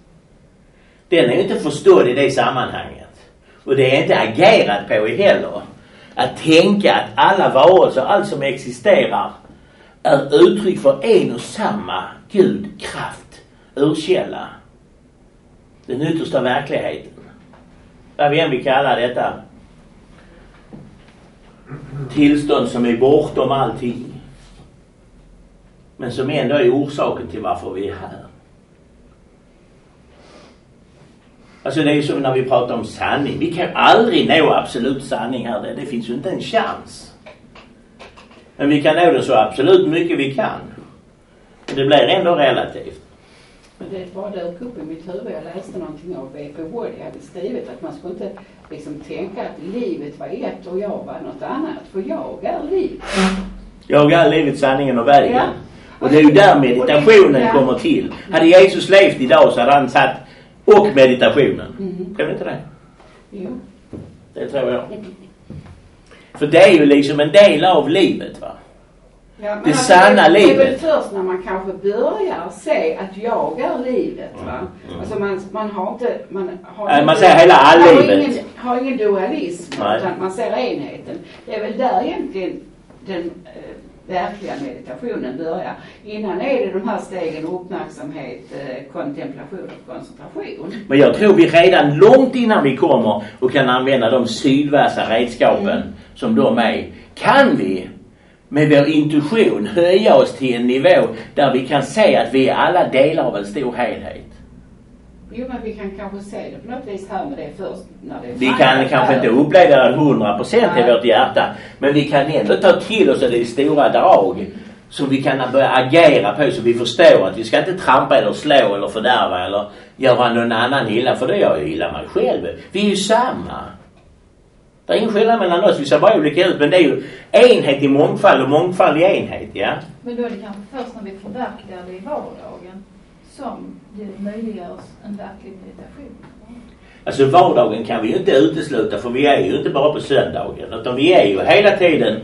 Den är ju inte förstådd i det sammanhanget. Och det är inte agerat på heller. Att tänka att alla varelser, allt som existerar, är uttryck för en och samma Gud, kraft, urkälla. Den yttersta verkligheten. Vad vi än vill kalla detta. Tillstånd som är bortom allting. Men som ändå är orsaken till varför vi är här. Alltså det är ju som när vi pratar om sanning. Vi kan aldrig nå absolut sanning här. Det, det finns ju inte en chans. Men vi kan nå den så absolut mycket vi kan. Men det blir ändå relativt. Men det bara dök upp i mitt huvud. Jag läste någonting av V.P. Wally hade skrivit att man skulle inte liksom tänka att livet var ett och jag var något annat. För jag är liv. Jag är livet, sanningen och vägen. Ja. Och det är ju där meditationen kommer till. Hade Jesus levt idag så hade han satt och meditationen. Mhm. Tror du inte det? Jo. Det tror jag. För det är ju liksom en del av livet va. Ja, Det alltså, sanna det, Det är livet. väl först när man kanske börjar se att jag är livet va. Mm. Alltså man, man har inte, man har Nej, man ser hela har allivet. ingen, har ingen dualism Nej. utan man ser enheten. Det är väl där egentligen den eh, verkliga meditationen börjar. Innan är det de här stegen uppmärksamhet, eh, kontemplation och koncentration. Men jag tror vi redan långt innan vi kommer och kan använda de sydvassa redskapen som de är, kan vi med vår intuition höja oss till en nivå där vi kan se att vi är alla delar av en stor helhet. Jo men vi kan kanske se det på något vis här med det först när det är Vi kan kanske inte uppleva det 100 procent i vårt hjärta. Men vi kan ändå ta till oss det i stora drag. Som vi kan börja agera på så vi förstår att vi ska inte trampa eller slå eller fördärva eller göra någon annan illa. För då gör jag illa mig själv. Vi är ju samma. Det är ingen skillnad mellan oss. Vi ser bara olika ut. Men det är ju enhet i mångfald och mångfald i enhet. Ja. Men då är det kanske först när vi förverkligar det i vardagen som det möjliggörs en verklig meditation. Alltså vardagen kan vi ju inte utesluta för vi är ju inte bara på söndagen. Utan vi är ju hela tiden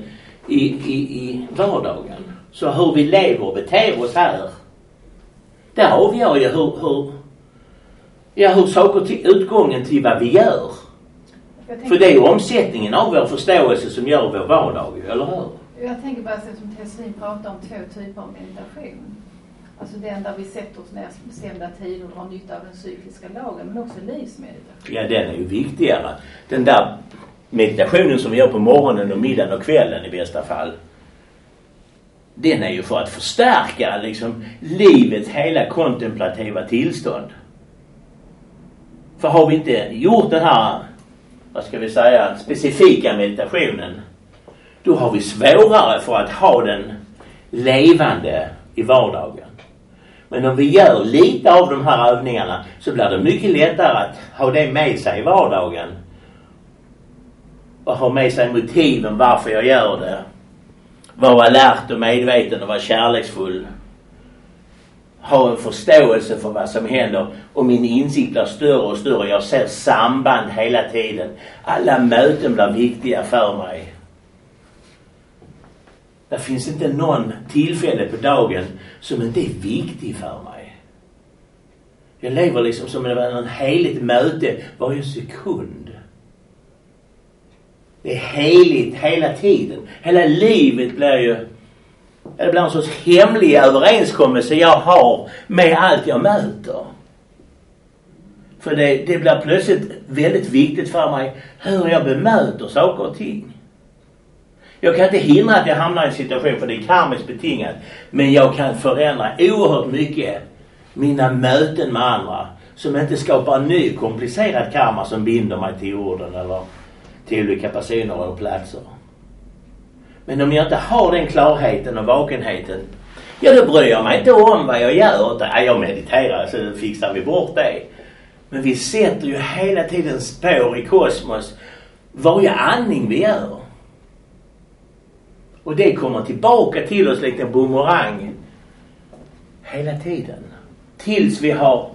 i, i, i vardagen. Så hur vi lever och beter oss här. Det avgör ju hur, hur, ja, hur saker till, utgången till vad vi gör. För det är ju omsättningen av vår förståelse som gör vår vardag eller hur? jag tänker bara så som Tessin pratar om två typer av meditation. Alltså den där vi sätter oss ner bestämda tider och drar nytta av den psykiska lagen men också livsmeditation. Ja, den är ju viktigare. Den där meditationen som vi gör på morgonen och middagen och kvällen i bästa fall. Den är ju för att förstärka liksom livets hela kontemplativa tillstånd. För har vi inte gjort den här, vad ska vi säga, specifika meditationen. Då har vi svårare för att ha den levande i vardagen. Men om vi gör lite av de här övningarna så blir det mycket lättare att ha det med sig i vardagen. Och ha med sig motiven varför jag gör det. Vara alert och medveten och vara kärleksfull. Ha en förståelse för vad som händer och min insikt blir större och större. Jag ser samband hela tiden. Alla möten blir viktiga för mig. Det finns inte någon tillfälle på dagen som inte är viktig för mig. Jag lever liksom som en heligt möte varje sekund. Det är heligt hela tiden. Hela livet blir ju det blir en sorts hemlig överenskommelse jag har med allt jag möter. För det, det blir plötsligt väldigt viktigt för mig hur jag bemöter saker och ting. Jag kan inte hindra att jag hamnar i en situation för det är karmiskt betingat. Men jag kan förändra oerhört mycket mina möten med andra som inte skapar en ny komplicerad karma som binder mig till jorden eller till olika personer och platser. Men om jag inte har den klarheten och vakenheten Ja, då bryr jag mig inte om vad jag gör. Utan, jag mediterar så fixar vi bort det. Men vi sätter ju hela tiden spår i kosmos varje andning vi gör. Och det kommer tillbaka till oss likt en bumerang hela tiden. Tills vi har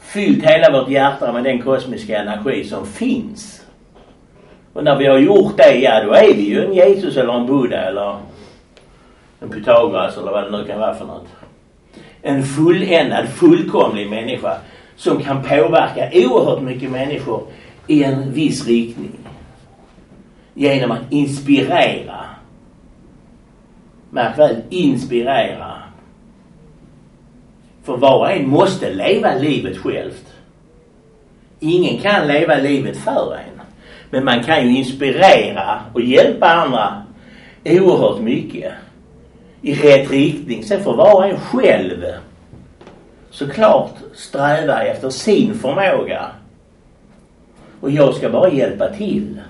fyllt hela vårt hjärta med den kosmiska energi som finns. Och när vi har gjort det, ja då är vi ju en Jesus eller en Buddha eller en Pythagoras eller vad det nu kan vara för något. En fulländad, fullkomlig människa som kan påverka oerhört mycket människor i en viss riktning. Genom att inspirera. Märk väl, inspirera. För var och en måste leva livet självt. Ingen kan leva livet för en. Men man kan ju inspirera och hjälpa andra oerhört mycket i rätt riktning. Sen får var och en själv såklart sträva efter sin förmåga. Och jag ska bara hjälpa till.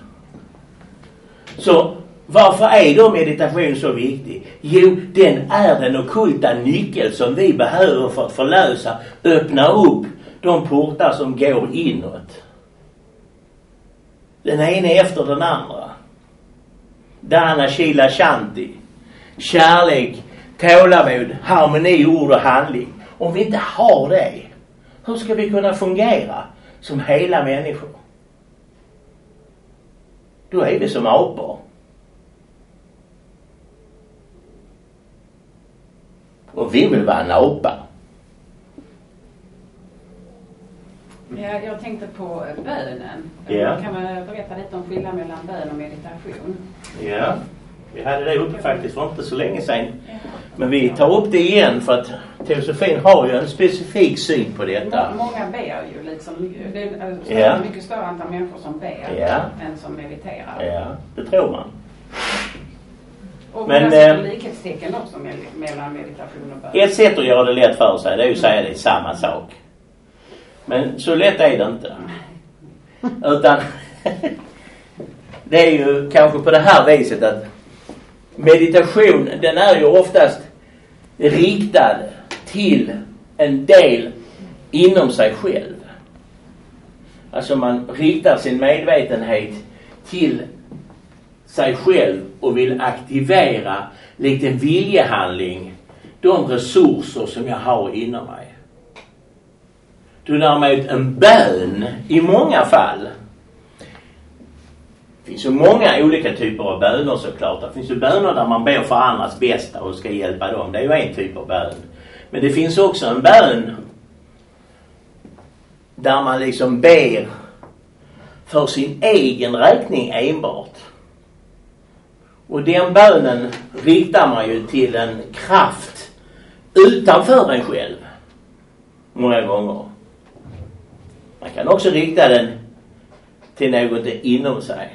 Så varför är då meditation så viktig? Jo, den är den okulta nyckel som vi behöver för att förlösa, öppna upp de portar som går inåt. Den ena efter den andra. Dana Shila Shanti kärlek, tålamod, harmoni, ord och handling. Om vi inte har det, hur ska vi kunna fungera som hela människor? Då är vi som apor. Och vi vill vara en apa. Ja, jag tänkte på bönen. Ja. Kan man berätta lite om skillnaden mellan bön och meditation? Ja. Vi hade det uppe faktiskt för inte så länge sedan. Men vi tar upp det igen för att teosofin har ju en specifik syn på detta. Många ber ju liksom. Det är ett mycket större antal människor som ber Ja. än som mediterar. Ja, det tror man. Och Men, jag sätter eh, likhetstecken också mellan meditation och bön. Ett sätt att göra det lätt för sig det är ju att säga det är samma sak. Men så lätt är det inte. Utan [LAUGHS] det är ju kanske på det här viset att meditation den är ju oftast riktad till en del inom sig själv. Alltså man riktar sin medvetenhet till sig själv och vill aktivera likt en viljehandling de resurser som jag har inom mig. Då däremot en bön i många fall det finns ju många olika typer av böner såklart. Det finns ju böner där man ber för andras bästa och ska hjälpa dem. Det är ju en typ av bön. Men det finns också en bön där man liksom ber för sin egen räkning enbart. Och den bönen riktar man ju till en kraft utanför en själv. Många gånger. Man kan också rikta den till något inom sig.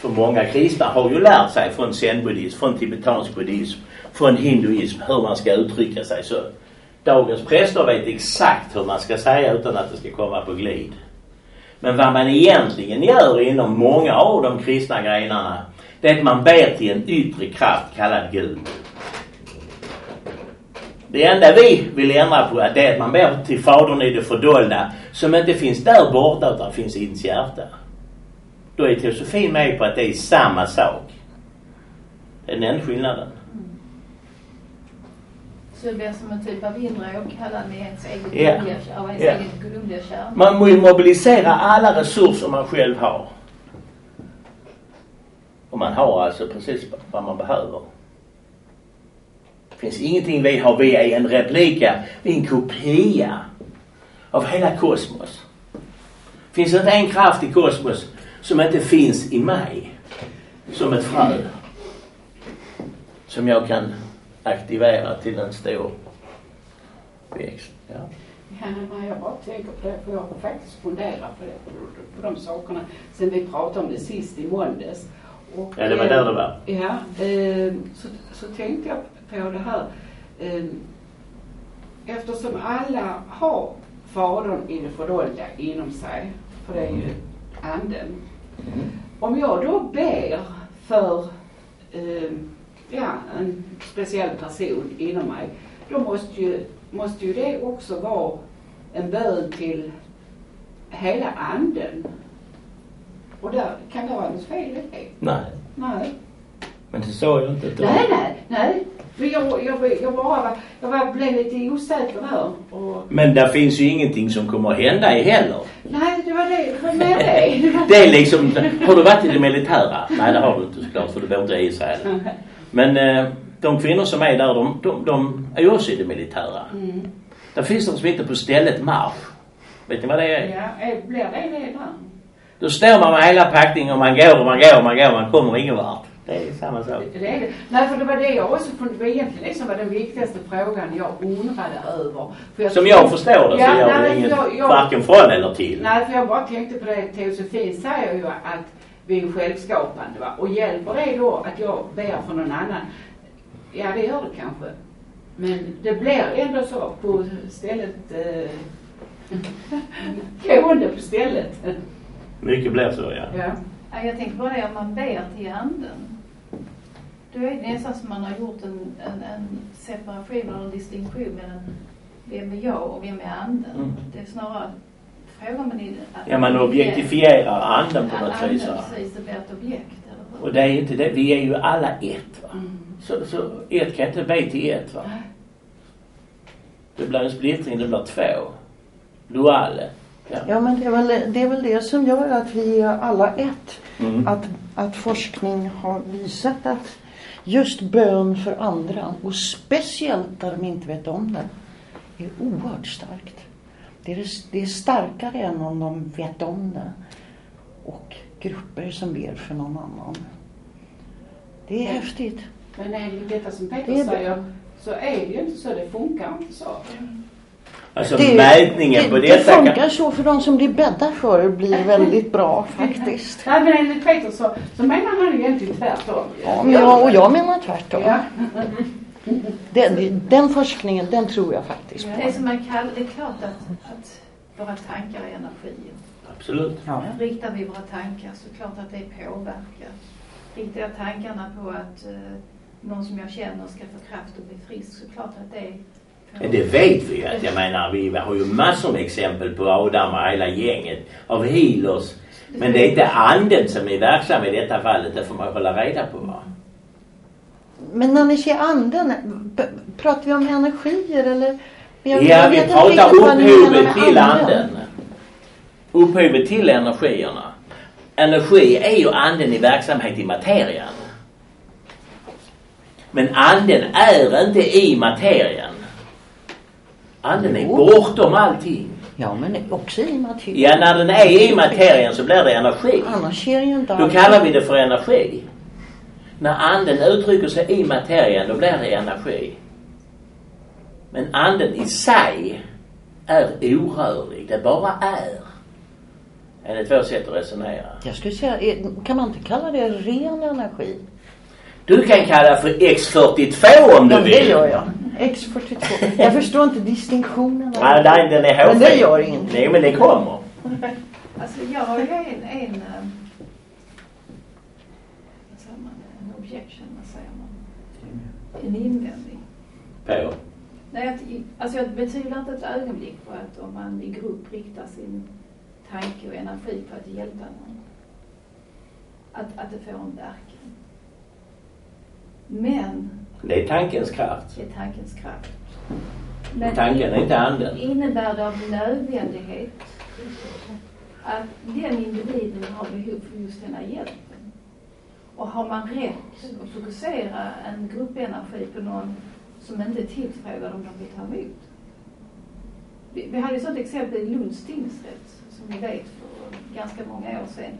För många kristna har ju lärt sig från zenbuddhism, från tibetansk buddhism, från hinduism hur man ska uttrycka sig. Så dagens präster vet exakt hur man ska säga utan att det ska komma på glid. Men vad man egentligen gör inom många av de kristna grenarna det är att man ber till en yttre kraft kallad Gud. Det enda vi vill ändra på det är att man ber till Fadern i det fördolda som inte finns där borta utan finns i ens hjärta. Då är teosofin med på att det är samma sak. Det är den skillnaden. Så det blir som en typ av inre åkallan med ens gudomliga eget gudomliga kärlek. Man ju mobilisera alla resurser man själv har. Och man har alltså precis vad man behöver. Det finns ingenting vi har. Vi är en replika, vi är en kopia av hela kosmos. Det finns inte en kraft i kosmos som inte finns i mig. Som ett frö. Som jag kan aktivera till en stor växt. Ja. Ja, jag bara tänker på det, för jag har faktiskt funderat på, det, på, på de sakerna sen vi pratade om det sist i måndags. Och, Ja, det var där det var. Ja, eh, så, så tänkte jag på det här. Eh, eftersom alla har Fadern i det fördolda inom sig, för det är ju anden. Om jag då ber för eh, ja, en speciell person inom mig, då måste ju, måste ju det också vara en bön till hela anden. Och där kan det vara något fel i det? Nej, Nej. men det sa jag inte. Nej, nej, nej. För jag, jag, jag bara jag var, blev lite osäker där. Och, Men där finns ju ingenting som kommer att hända heller. nej, det var det. Det var med det. [LAUGHS] det, är liksom, har du varit i det militära? Nej det har du inte såklart för du bor inte i Israel. Men eh, de kvinnor som är där de, de, de är ju också i det militära. mm. Där finns de som inte på stället marsch. Vet ni vad det är? Ja, blir det det där? Då står man med hela packningen och man går och man går och man går och man kommer ingen vart. Det är samma sak. Det är det. Nej, för det var det jag också funderade Det var egentligen det som var den viktigaste frågan jag undrade över. För Som jag förstår det så Ja, gör det inget jag- jag- varken från eller till. Nej, för jag bara tänkte på det. Teosofin säger ju att vi är självskapande. Va? Och hjälper det då att jag ber för någon annan? Ja, det gör det kanske. Men det blir ändå så på stället. Eh, [LAUGHS] gående på stället. Mycket blir så ja. Ja. Ja, jag tänkte bara det, om man ber till anden. Då är det nästan som man har gjort en, en, en separation eller en distinktion mellan vem är jag och vem är anden. Mm. Det är snarare frågar man i... Ja man objektifierar anden på något Anden, vis. va? precis, det blir ett objekt, eller? Och det är inte det. Vi är ju alla ett va. Mm. Så, så ett kan inte bli till ett va. Det blir en splittring, det blir två. Duale. Ja. Ja, men det är, väl, det är väl det som gör att vi är alla ett. Mm. Att, att forskning har visat att just bön för andra, och speciellt där de inte vet om det, är oerhört starkt. Det är, det är starkare än om de vet om det. Och grupper som ber för någon annan. Det är häftigt. Men enligt detta som Peter Det säger så är det ju inte så. Det funkar inte så. Alltså Det- mätningen det, på det detta funkar kan... så för de som det bäddar för blir väldigt bra [LAUGHS] faktiskt. Nej, men enligt Peter så, så menar han ju egentligen tvärtom. Ja, men jag, och jag menar tvärtom. Ja. Den, den forskningen, den tror jag faktiskt Det är på. som man kallar, det är klart att, att våra tankar är energi. Absolut. Ja. Riktar vi våra tankar så klart att det påverkar. Riktar jag tankarna på att eh, någon som jag känner ska få kraft att bli frisk så klart att det Men Det vet vi ju att jag menar vi har ju massor med exempel på Adam och hela gänget av healers. Men det är inte anden som är verksam i detta fallet. Det får man hålla reda på va. Men när ni säger anden, pratar vi om energier eller? Jag- Ja, jag vi pratar upphovet till anden. Upphovet till energierna. Energi är ju anden i verksamhet i materian. Men anden är inte i materian. Anden är bortom allting. Ja, men också i materien. Ja, när den är i materien så blir det energi. Annars ser ju inte Då kallar vi det för energi. När anden uttrycker sig i materien, då blir det energi. Men anden i sig är orörlig. Det bara är. Enligt vårt sätt att resonera. Jag skulle säga, är- kan man inte kalla det ren energi? Du kan kalla för X42 om du Ja, vill. det gör jag. X42. Jag förstår inte distinktionen. Nej, nej, den är Men hårfin. det gör ingenting. Nej, men det kommer. Alltså jag har ju en, en vad säger man, en objection, vad säger man? En invändning. På. Nej, att, alltså jag betvivlar inte ett ögonblick på att om man i grupp riktar sin tanke och energi på att hjälpa någon, att, att det får en verkan. Men Det är tankens kraft. det är tankens kraft. Tanken är inte anden. Innebär det av nödvändighet att den individen har behov för just denna hjälpen? Och har man rätt att fokusera en gruppenergi på någon som inte är tillfrågad om de vill ta emot? Vi hade ett sådant exempel i Lunds tingsrätt som vi vet för ganska många år sedan.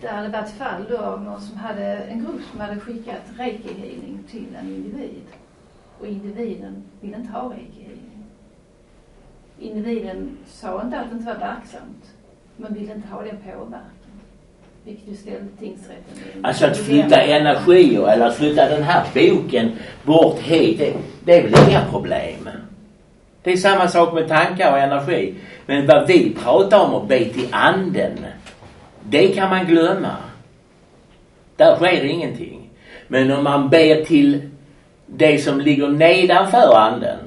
Det hade varit fall då av någon som hade, en grupp som hade skickat reiki-healing till en individ. Och individen ville inte ha reiki-healing. individen sa inte att det inte var verksamt, men ville inte ha den påverkan. Vilket ju ställde tingsrätten i Alltså att flytta energier eller att flytta den här boken bort hit, det, det är väl inga problem. Det är samma sak med tankar och energi. Men vad vi pratar om att be till anden, det kan man glömma. Där sker ingenting. Men om man ber till det som ligger nedanför anden.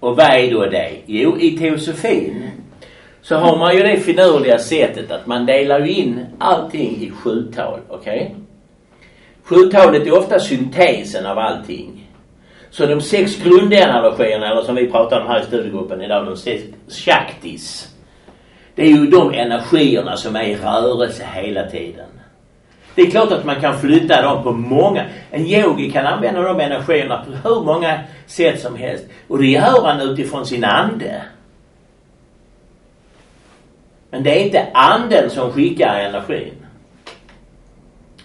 Och vad är då det? Jo, i teosofin så har man ju det finurliga sättet att man delar ju in allting i sjutal. Okej? Okay? Sjutalet är ofta syntesen av allting. Så de sex grundenergierna, eller som vi pratar om här i studiegruppen idag, de sex shaktis. Det är ju de energierna som är i rörelse hela tiden. Det är klart att man kan flytta dem på många... En yogi kan använda de energierna på hur många sätt som helst. Och det gör han utifrån sin ande. Men det är inte anden som skickar energin.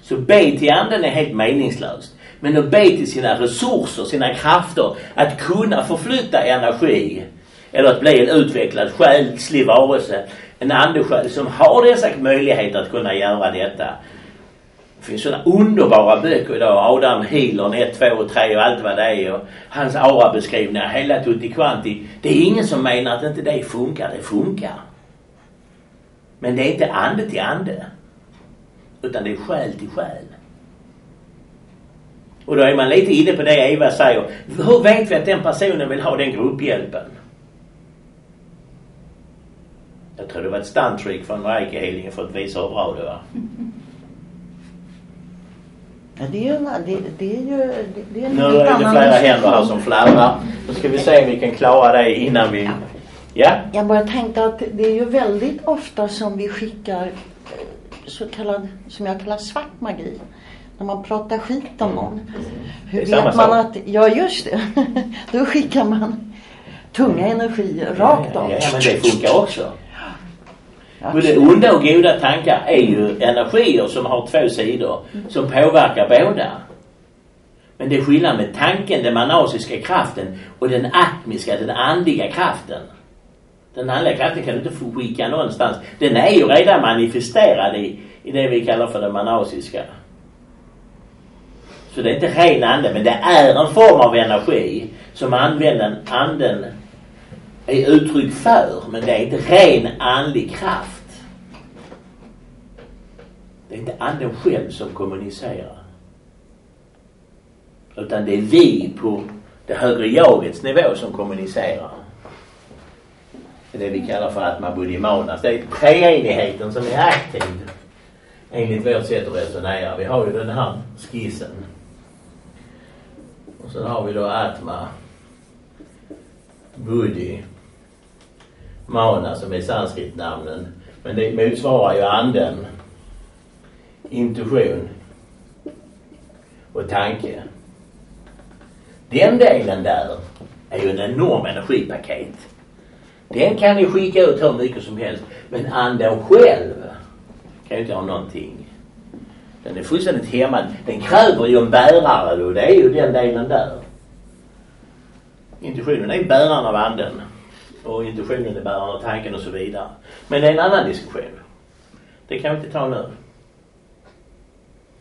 Så be till anden är helt meningslöst. Men att be till sina resurser, sina krafter, att kunna förflytta energi eller att bli en utvecklad själslig varelse, en andesjäl som har dessa möjligheter att kunna göra detta. Det finns sådana underbara böcker idag. Adam Healern 1, 2 och 3 och allt vad det är. Och hans aurabeskrivningar, hela tutti quanti. Det är ingen som menar att inte det funkar. Det funkar. Men det är inte ande till ande. Utan det är själ till själ. Och då är man lite inne på det Eva säger. Hur vet vi att den personen vill ha den grupphjälpen? Jag tror det var ett stunt-trick från reiki för att visa hur bra det var. [LAUGHS] Ja, det är ju, det, det är ju det, det är Nu är det flera händer här som fladdrar. Då ska vi se om vi kan klara det innan vi... Ja? Jag bara tänkte att det är ju väldigt ofta som vi skickar eh, så kallad, som jag kallar svart magi. När man pratar skit om någon. Hur är samma vet man sak. att, ja just det. [LAUGHS] Då skickar man tunga energier rakt av. Ja, men det funkar också. Både onda och goda tankar är ju energier som har två sidor som påverkar båda. Men det är skillnad med tanken, den manasiska kraften och den atmiska, den andliga kraften. Den andliga kraften kan du inte få skicka någonstans. Den är ju redan manifesterad i, i det vi kallar för det manasiska. Så det är inte ren ande, men det är en form av energi som använder anden är uttryck för, men det är inte ren andlig kraft. Det är inte anden själv som kommunicerar. Utan det är vi på det högre jagets nivå som kommunicerar. Det är det vi kallar för Atma Buddhimanas. Det är treenigheten som är aktiv. Enligt vårt sätt att resonera. Vi har ju den här skissen. Sen har vi då Atma, Buddhi, Mana som är sanskritnamnen. Men det motsvarar ju anden, intuition och tanke. Den delen där är ju en enorm energipaket. Den kan ni skicka ut hur mycket som helst. Men anden själv kan ju inte ha någonting. Den är fullständigt hämmad. Den kräver ju en bärare då. Det är ju den delen där. Intuitionen är bäraren av anden. Och intuitionen är bäraren av tanken och så vidare. Men det är en annan diskussion. Det kan vi inte ta nu.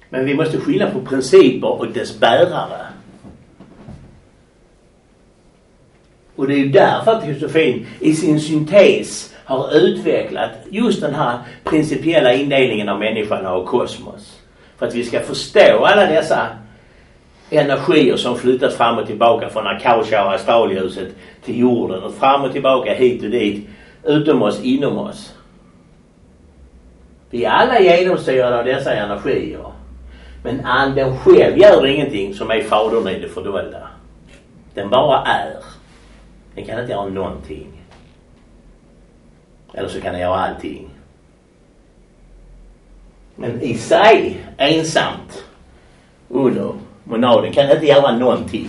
Men vi måste skilja på principer och dess bärare. Och det är ju därför att filosofin i sin syntes har utvecklat just den här principiella indelningen av människan och kosmos. För att vi ska förstå alla dessa energier som flyttas fram och tillbaka från Akausha och astralhuset till jorden och fram och tillbaka hit och dit. Utom oss, inom oss. Vi är alla genomsyrade av dessa energier. Men anden själv gör ingenting som är fadern i det fördolda. Den bara är. Den kan inte göra någonting. Eller så kan den göra allting. Men i sig, ensamt, under monaden kan inte göra någonting.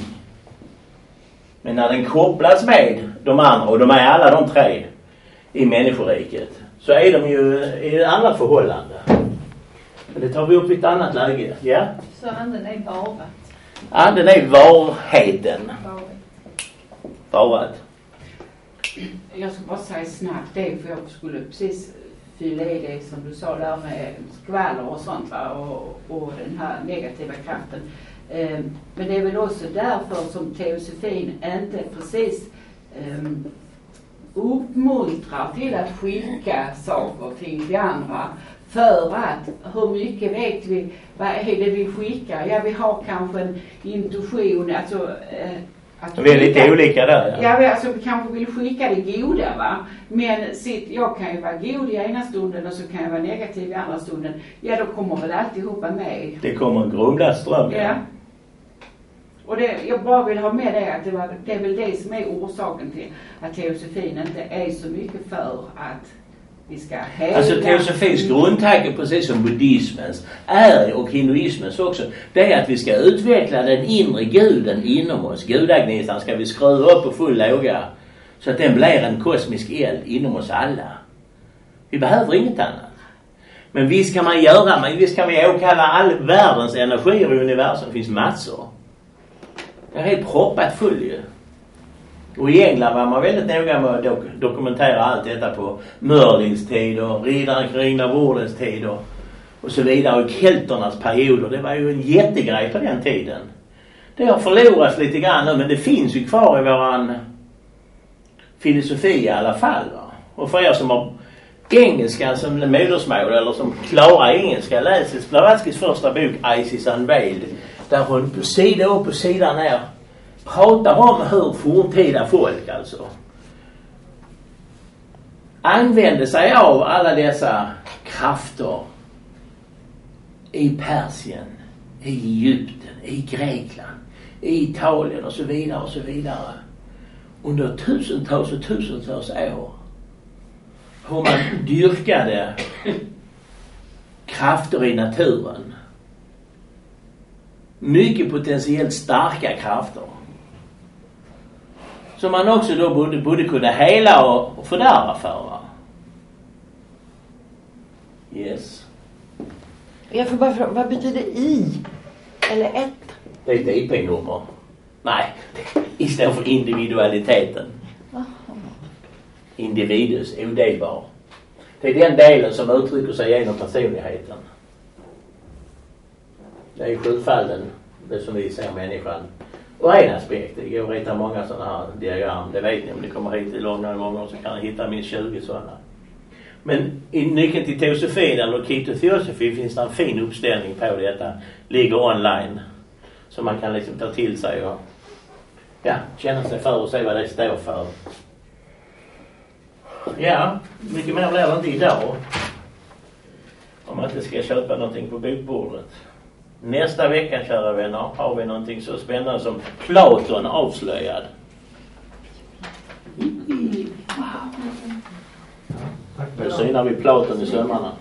Men när den kopplas med de andra, och de är alla de tre i människoriket, så är de ju i ett annat förhållande. Men det tar vi upp i ett annat läge. Ja? Så anden är bara. Anden är varheten. Varat. Jag ska bara säga snabbt det för jag skulle precis fylla i det som du sa där med skvaller och sånt va och, och den här negativa kraften. Eh, men det är väl också därför som teosofin inte precis eh, uppmuntrar till att skicka saker och ting till andra. För att, hur mycket vet vi, vad är det vi skickar? Ja, vi har kanske en intuition, alltså eh, att Vi är lite olika där. Ja, vi alltså, vi kanske vill skicka det goda va. Men sitt, jag kan ju vara god i ena stunden och så kan jag vara negativ i andra stunden. Ja, då kommer väl alltihopa med. Det kommer en grumlad ström. Ja. Och det, jag bara vill ha med det att det, var, det är väl det som är orsaken till att teosofin inte är så mycket för att vi ska hela... Alltså teosofins grundtanke, precis som buddhismens är och hinduismens också, det är att vi ska utveckla den inre guden inom oss. Gudagnistan ska vi skruva upp på full låga så att den blir en kosmisk eld inom oss alla. Vi behöver inget annat. Men visst kan man göra, men visst kan vi åkalla all världens energier i universum. Det finns massor. Det är helt proppat full ju. Och i England var man väldigt noga med att dok- dokumentera allt detta på Merlins tid och riddaren kring av tid och, och så vidare. Och kelternas perioder. Det var ju en jättegrej på den tiden. Det har förlorats lite grann nu men det finns ju kvar i våran filosofi i alla fall. Va? Och för er som har engelskan som modersmål eller som klarar engelska läser Blavatskys första bok Isis Unveiled. Där hon på sida upp och sida ner pratar om hur forntida folk alltså använde sig av alla dessa krafter i Persien, i Egypten, i Grekland, i Italien och så vidare och så vidare. Under tusentals och tusentals år. Hur man dyrkade krafter i naturen. Mycket potentiellt starka krafter. Som man också då borde, borde kunna hela och, och fördärva för. Va? Yes. Jag får bara fråga, vad betyder i? Eller ett? Det är ett IP-nummer. Nej, det står för individualiteten. Individus, odelbar. Det är den delen som uttrycker sig genom personligheten. Det är sjufalden, det som vi ser människan. Och en aspekt, det går att rita många sådana här diagram. Det vet ni om ni kommer hit i långa gånger så kan ni hitta minst 20 sådana. Men i nyckeln till teosofin eller Key to Theosophy finns det en fin uppställning på detta. Ligger online. Så man kan liksom ta till sig och ja, känna sig för och se vad det står för. Ja, mycket mer blir det inte idag. Om man inte ska köpa någonting på bokbordet. Nästa vecka, kära vänner, har vi någonting så spännande som Platon avslöjad. För Då synar vi Platon i sömmarna.